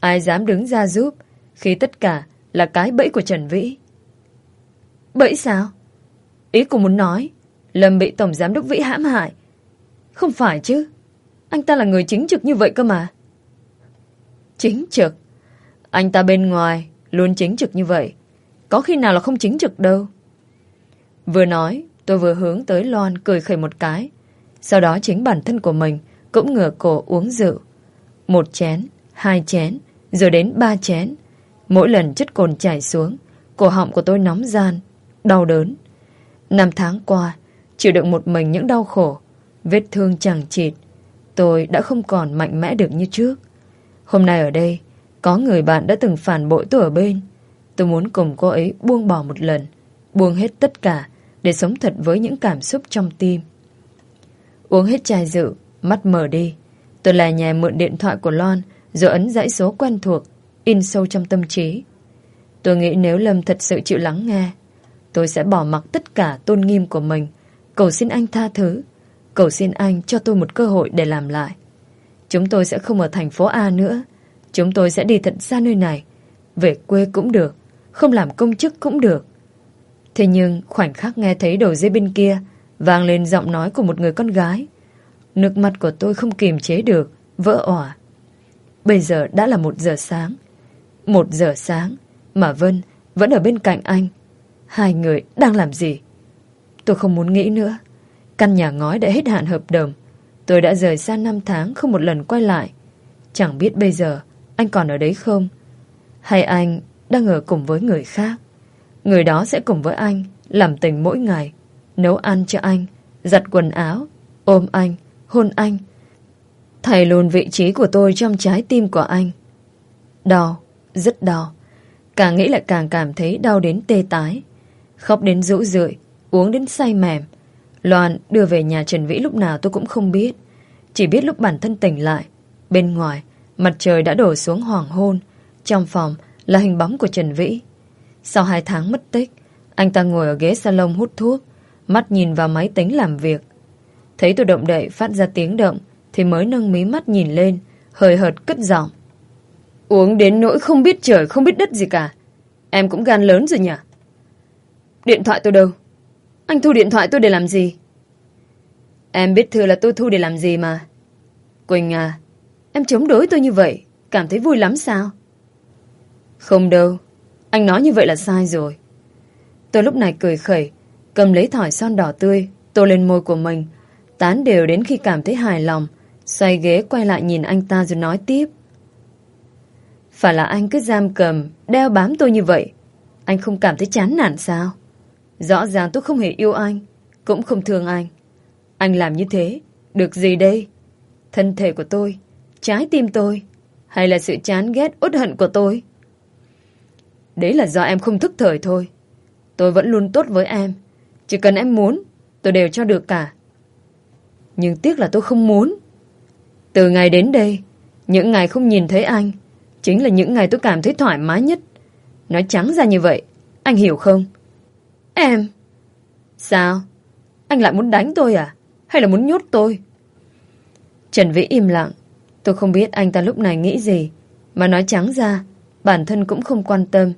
Ai dám đứng ra giúp khi tất cả là cái bẫy của Trần Vĩ? Bẫy sao? Ý cô muốn nói Lâm bị Tổng Giám Đốc Vĩ hãm hại Không phải chứ Anh ta là người chính trực như vậy cơ mà Chính trực Anh ta bên ngoài Luôn chính trực như vậy Có khi nào là không chính trực đâu Vừa nói tôi vừa hướng tới Loan cười khẩy một cái Sau đó chính bản thân của mình Cũng ngửa cổ uống rượu Một chén, hai chén Rồi đến ba chén Mỗi lần chất cồn chảy xuống Cổ họng của tôi nóng gian Đau đớn Năm tháng qua, chịu đựng một mình những đau khổ, vết thương chẳng chịt. tôi đã không còn mạnh mẽ được như trước. Hôm nay ở đây, có người bạn đã từng phản bội tôi ở bên. Tôi muốn cùng cô ấy buông bỏ một lần, buông hết tất cả để sống thật với những cảm xúc trong tim. Uống hết chai rượu, mắt mở đi. Tôi là nhà mượn điện thoại của Lon, rồi ấn dãy số quen thuộc, in sâu trong tâm trí. Tôi nghĩ nếu Lâm thật sự chịu lắng nghe, tôi sẽ bỏ mặc tất cả tôn nghiêm của mình, cầu xin anh tha thứ, cầu xin anh cho tôi một cơ hội để làm lại. Chúng tôi sẽ không ở thành phố A nữa, chúng tôi sẽ đi thật xa nơi này, về quê cũng được, không làm công chức cũng được. Thế nhưng khoảnh khắc nghe thấy đầu dây bên kia vang lên giọng nói của một người con gái. Nước mắt của tôi không kiềm chế được, vỡ òa. Bây giờ đã là một giờ sáng. Một giờ sáng mà Vân vẫn ở bên cạnh anh. Hai người đang làm gì? Tôi không muốn nghĩ nữa. Căn nhà ngói đã hết hạn hợp đồng. Tôi đã rời xa năm tháng không một lần quay lại. Chẳng biết bây giờ anh còn ở đấy không? Hay anh đang ở cùng với người khác? Người đó sẽ cùng với anh làm tình mỗi ngày, nấu ăn cho anh, giặt quần áo, ôm anh, hôn anh. Thầy luôn vị trí của tôi trong trái tim của anh. Đau, rất đau. Càng nghĩ lại càng cảm thấy đau đến tê tái. Khóc đến rũ rượi, uống đến say mềm. Loan đưa về nhà Trần Vĩ lúc nào tôi cũng không biết. Chỉ biết lúc bản thân tỉnh lại. Bên ngoài, mặt trời đã đổ xuống hoàng hôn. Trong phòng là hình bóng của Trần Vĩ. Sau hai tháng mất tích, anh ta ngồi ở ghế salon hút thuốc, mắt nhìn vào máy tính làm việc. Thấy tôi động đậy phát ra tiếng động, thì mới nâng mí mắt nhìn lên, hơi hợt cất giọng. Uống đến nỗi không biết trời không biết đất gì cả. Em cũng gan lớn rồi nhỉ? Điện thoại tôi đâu? Anh thu điện thoại tôi để làm gì? Em biết thừa là tôi thu để làm gì mà. Quỳnh à, em chống đối tôi như vậy, cảm thấy vui lắm sao? Không đâu, anh nói như vậy là sai rồi. Tôi lúc này cười khẩy, cầm lấy thỏi son đỏ tươi, tô lên môi của mình, tán đều đến khi cảm thấy hài lòng, xoay ghế quay lại nhìn anh ta rồi nói tiếp. Phải là anh cứ giam cầm, đeo bám tôi như vậy. Anh không cảm thấy chán nản sao? Rõ ràng tôi không hề yêu anh, cũng không thương anh. Anh làm như thế, được gì đây? Thân thể của tôi, trái tim tôi, hay là sự chán ghét uất hận của tôi? Đấy là do em không thức thời thôi. Tôi vẫn luôn tốt với em. Chỉ cần em muốn, tôi đều cho được cả. Nhưng tiếc là tôi không muốn. Từ ngày đến đây, những ngày không nhìn thấy anh, chính là những ngày tôi cảm thấy thoải mái nhất. Nói trắng ra như vậy, anh hiểu không? Em! Sao? Anh lại muốn đánh tôi à? Hay là muốn nhốt tôi? Trần Vĩ im lặng. Tôi không biết anh ta lúc này nghĩ gì. Mà nói trắng ra, bản thân cũng không quan tâm.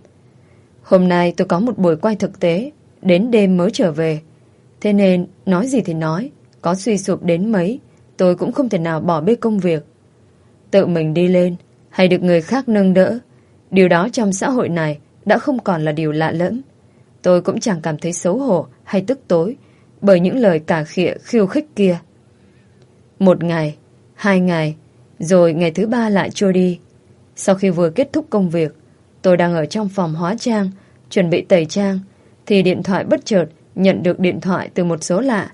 Hôm nay tôi có một buổi quay thực tế, đến đêm mới trở về. Thế nên, nói gì thì nói, có suy sụp đến mấy, tôi cũng không thể nào bỏ bê công việc. Tự mình đi lên, hay được người khác nâng đỡ, điều đó trong xã hội này đã không còn là điều lạ lẫm. Tôi cũng chẳng cảm thấy xấu hổ hay tức tối bởi những lời cà khịa khiêu khích kia. Một ngày, hai ngày, rồi ngày thứ ba lại trôi đi. Sau khi vừa kết thúc công việc, tôi đang ở trong phòng hóa trang Chuẩn bị tẩy trang, Thì điện thoại bất chợt Nhận được điện thoại từ một số lạ.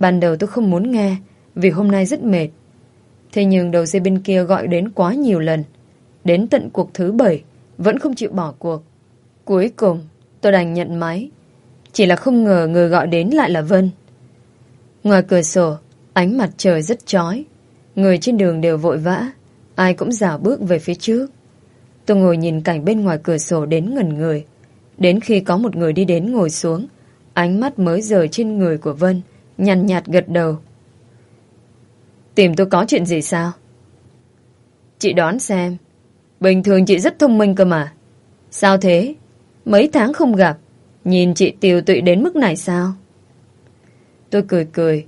Ban đầu tôi không muốn nghe, Vì hôm nay rất mệt. Thế nhưng đầu dây bên kia gọi đến quá nhiều lần. Đến tận cuộc thứ bảy, Vẫn không chịu bỏ cuộc. Cuối cùng, tôi đành nhận máy. Chỉ là không ngờ người gọi đến lại là Vân. Ngoài cửa sổ, Ánh mặt trời rất chói. Người trên đường đều vội vã, Ai cũng dào bước về phía trước. Tôi ngồi nhìn cảnh bên ngoài cửa sổ đến ngẩn người. Đến khi có một người đi đến ngồi xuống, ánh mắt mới rời trên người của Vân, nhằn nhạt gật đầu. Tìm tôi có chuyện gì sao? Chị đoán xem. Bình thường chị rất thông minh cơ mà. Sao thế? Mấy tháng không gặp, nhìn chị tiều tụy đến mức này sao? Tôi cười cười.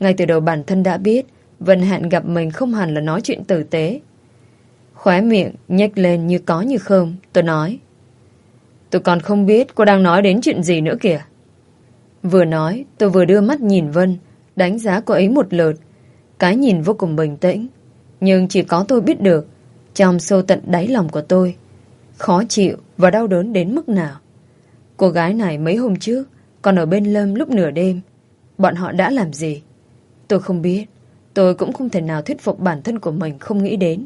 Ngay từ đầu bản thân đã biết Vân hẹn gặp mình không hẳn là nói chuyện tử tế. Khóe miệng nhếch lên như có như không, tôi nói. Tôi còn không biết cô đang nói đến chuyện gì nữa kìa. Vừa nói, tôi vừa đưa mắt nhìn Vân, đánh giá cô ấy một lượt. Cái nhìn vô cùng bình tĩnh. Nhưng chỉ có tôi biết được, trong sâu tận đáy lòng của tôi, khó chịu và đau đớn đến mức nào. Cô gái này mấy hôm trước, còn ở bên Lâm lúc nửa đêm, bọn họ đã làm gì? Tôi không biết. Tôi cũng không thể nào thuyết phục bản thân của mình không nghĩ đến.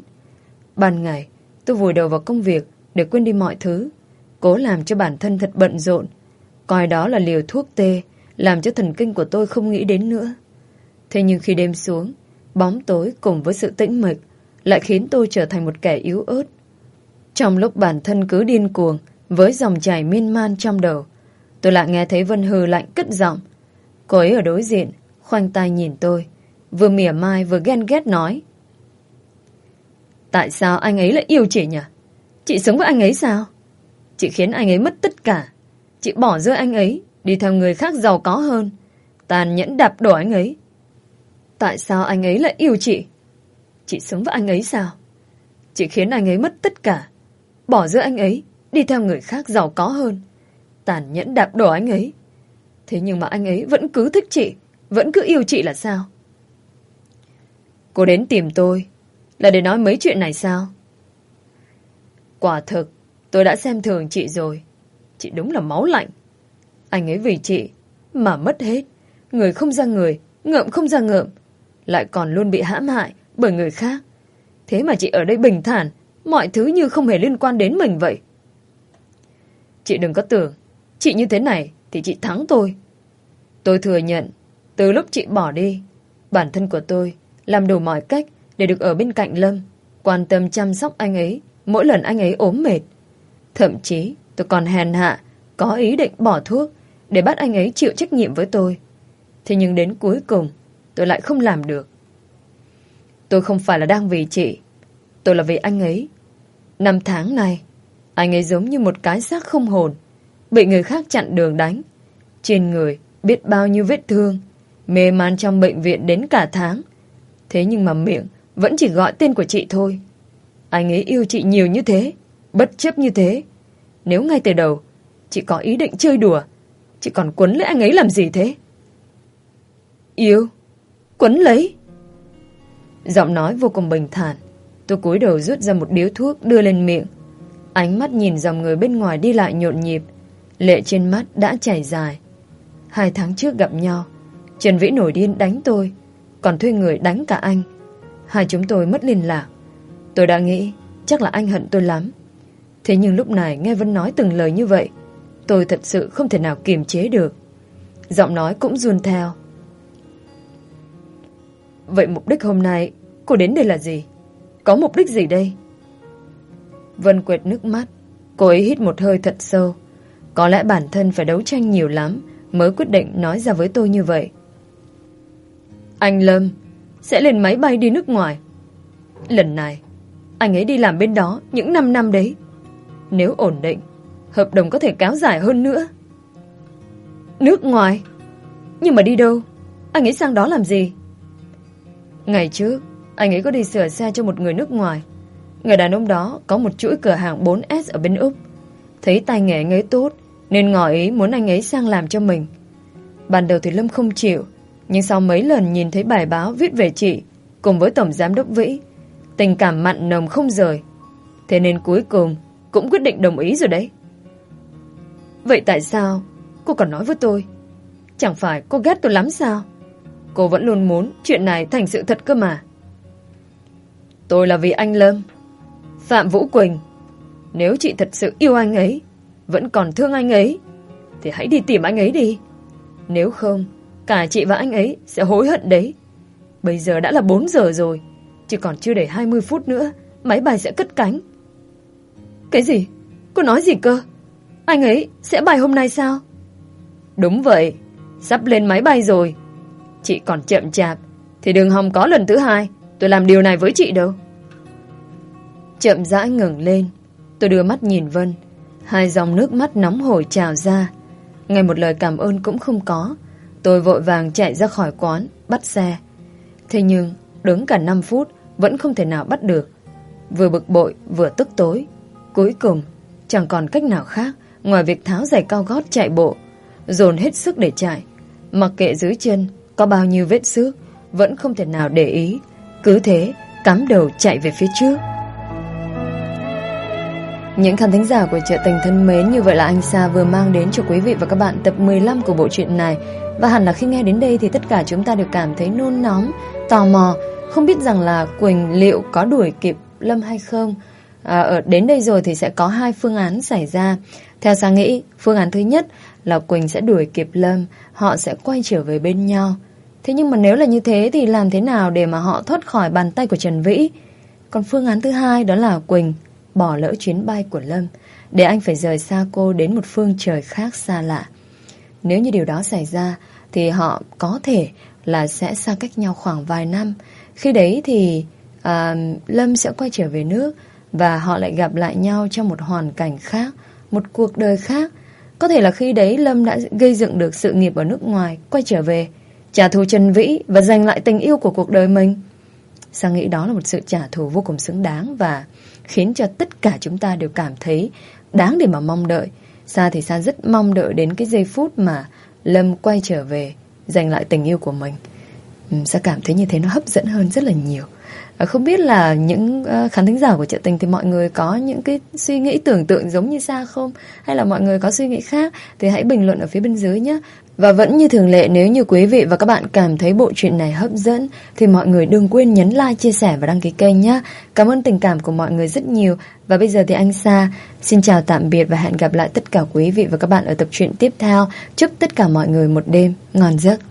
Ban ngày, tôi vùi đầu vào công việc để quên đi mọi thứ. Cố làm cho bản thân thật bận rộn. Coi đó là liều thuốc tê, làm cho thần kinh của tôi không nghĩ đến nữa. Thế nhưng khi đêm xuống, bóng tối cùng với sự tĩnh mịch lại khiến tôi trở thành một kẻ yếu ớt. Trong lúc bản thân cứ điên cuồng với dòng chảy miên man trong đầu, tôi lại nghe thấy Vân Hư lạnh cất giọng. Cô ấy ở đối diện, khoanh tay nhìn tôi, vừa mỉa mai vừa ghen ghét nói. Tại sao anh ấy lại yêu chị nhỉ? Chị sống với anh ấy sao? Chị khiến anh ấy mất tất cả. Chị bỏ rơi anh ấy, đi theo người khác giàu có hơn. Tàn nhẫn đạp đổ anh ấy. Tại sao anh ấy lại yêu chị? Chị sống với anh ấy sao? Chị khiến anh ấy mất tất cả. Bỏ rơi anh ấy, đi theo người khác giàu có hơn. Tàn nhẫn đạp đổ anh ấy. Thế nhưng mà anh ấy vẫn cứ thích chị, vẫn cứ yêu chị là sao? Cô đến tìm tôi là để nói mấy chuyện này sao? Quả thực, tôi đã xem thường chị rồi. Chị đúng là máu lạnh. Anh ấy vì chị mà mất hết. Người không ra người, ngợm không ra ngợm. Lại còn luôn bị hãm hại bởi người khác. Thế mà chị ở đây bình thản, mọi thứ như không hề liên quan đến mình vậy. Chị đừng có tưởng, chị như thế này thì chị thắng tôi. Tôi thừa nhận, từ lúc chị bỏ đi, bản thân của tôi làm đủ mọi cách để được ở bên cạnh Lâm, quan tâm chăm sóc anh ấy mỗi lần anh ấy ốm mệt. Thậm chí tôi còn hèn hạ, có ý định bỏ thuốc để bắt anh ấy chịu trách nhiệm với tôi. Thế nhưng đến cuối cùng, tôi lại không làm được. Tôi không phải là đang vì chị, tôi là vì anh ấy. Năm tháng này, anh ấy giống như một cái xác không hồn, bị người khác chặn đường đánh. Trên người biết bao nhiêu vết thương, mê man trong bệnh viện đến cả tháng. Thế nhưng mà miệng vẫn chỉ gọi tên của chị thôi. Anh ấy yêu chị nhiều như thế, bất chấp như thế. Nếu ngay từ đầu, chị có ý định chơi đùa, chị còn quấn lấy anh ấy làm gì thế? Yêu? Quấn lấy? Giọng nói vô cùng bình thản. Tôi cúi đầu rút ra một điếu thuốc đưa lên miệng. Ánh mắt nhìn dòng người bên ngoài đi lại nhộn nhịp. Lệ trên mắt đã chảy dài. Hai tháng trước gặp nhau, Trần Vĩ nổi điên đánh tôi, còn thuê người đánh cả anh. Hai chúng tôi mất liên lạc. Tôi đã nghĩ chắc là anh hận tôi lắm. Thế nhưng lúc này nghe Vân nói từng lời như vậy, tôi thật sự không thể nào kiềm chế được. Giọng nói cũng run theo. Vậy mục đích hôm nay cô đến đây là gì? Có mục đích gì đây? Vân quệt nước mắt, cô ấy hít một hơi thật sâu. Có lẽ bản thân phải đấu tranh nhiều lắm mới quyết định nói ra với tôi như vậy. Anh Lâm sẽ lên máy bay đi nước ngoài. Lần này, anh ấy đi làm bên đó những 5 năm đấy. Nếu ổn định, hợp đồng có thể kéo dài hơn nữa. Nước ngoài? Nhưng mà đi đâu? Anh ấy sang đó làm gì? Ngày trước, anh ấy có đi sửa xe cho một người nước ngoài. Người đàn ông đó có một chuỗi cửa hàng 4S ở bên Úc. Thấy tài nghề anh ấy tốt, nên ngỏ ý muốn anh ấy sang làm cho mình. Ban đầu thì Lâm không chịu, nhưng sau mấy lần nhìn thấy bài báo viết về chị, cùng với Tổng Giám Đốc Vĩ, tình cảm mặn nồng không rời. Thế nên cuối cùng cũng quyết định đồng ý rồi đấy. Vậy tại sao cô còn nói với tôi? Chẳng phải cô ghét tôi lắm sao? Cô vẫn luôn muốn chuyện này thành sự thật cơ mà. Tôi là vì anh Lâm. Phạm Vũ Quỳnh. Nếu chị thật sự yêu anh ấy, vẫn còn thương anh ấy, thì hãy đi tìm anh ấy đi. Nếu không, cả chị và anh ấy sẽ hối hận đấy. Bây giờ đã là 4 giờ rồi, chỉ còn chưa đầy 20 phút nữa, máy bay sẽ cất cánh. Cái gì? Cô nói gì cơ? Anh ấy sẽ bay hôm nay sao? Đúng vậy, sắp lên máy bay rồi. Chị còn chậm chạp, thì đừng hòng có lần thứ hai, tôi làm điều này với chị đâu. Chậm rãi ngừng lên, tôi đưa mắt nhìn Vân, hai dòng nước mắt nóng hổi trào ra. Ngay một lời cảm ơn cũng không có, tôi vội vàng chạy ra khỏi quán, bắt xe. Thế nhưng, đứng cả 5 phút, vẫn không thể nào bắt được. Vừa bực bội, vừa tức tối. Cuối cùng, chẳng còn cách nào khác ngoài việc tháo giày cao gót chạy bộ, dồn hết sức để chạy. Mặc kệ dưới chân có bao nhiêu vết xước, vẫn không thể nào để ý. Cứ thế, cắm đầu chạy về phía trước. Những khán thính giả của chợ tình thân mến như vậy là anh Sa vừa mang đến cho quý vị và các bạn tập 15 của bộ truyện này Và hẳn là khi nghe đến đây thì tất cả chúng ta đều cảm thấy nôn nóng, tò mò, không biết rằng là Quỳnh liệu có đuổi kịp Lâm hay không. À, ở đến đây rồi thì sẽ có hai phương án xảy ra. Theo Sa nghĩ, phương án thứ nhất là Quỳnh sẽ đuổi kịp Lâm, họ sẽ quay trở về bên nhau. Thế nhưng mà nếu là như thế thì làm thế nào để mà họ thoát khỏi bàn tay của Trần Vĩ? Còn phương án thứ hai đó là Quỳnh bỏ lỡ chuyến bay của Lâm, để anh phải rời xa cô đến một phương trời khác xa lạ. Nếu như điều đó xảy ra thì họ có thể là sẽ xa cách nhau khoảng vài năm. Khi đấy thì à, Lâm sẽ quay trở về nước và họ lại gặp lại nhau trong một hoàn cảnh khác, một cuộc đời khác. Có thể là khi đấy Lâm đã gây dựng được sự nghiệp ở nước ngoài, quay trở về, trả thù Trần Vĩ và giành lại tình yêu của cuộc đời mình. Sang nghĩ đó là một sự trả thù vô cùng xứng đáng và khiến cho tất cả chúng ta đều cảm thấy đáng để mà mong đợi. Sa thì Sa rất mong đợi đến cái giây phút mà Lâm quay trở về, giành lại tình yêu của mình. Sa cảm thấy như thế nó hấp dẫn hơn rất là nhiều. Ờ, không biết là những ờ, khán thính giả của Trợ Tình thì mọi người có những cái suy nghĩ tưởng tượng giống như Sa không? Hay là mọi người có suy nghĩ khác thì hãy bình luận ở phía bên dưới nhé. Và vẫn như thường lệ nếu như quý vị và các bạn cảm thấy bộ truyện này hấp dẫn thì mọi người đừng quên nhấn like, chia sẻ và đăng ký kênh nhé. Cảm ơn tình cảm của mọi người rất nhiều. Và bây giờ thì anh Sa xin chào tạm biệt và hẹn gặp lại tất cả quý vị và các bạn ở tập truyện tiếp theo. Chúc tất cả mọi người một đêm ngon giấc.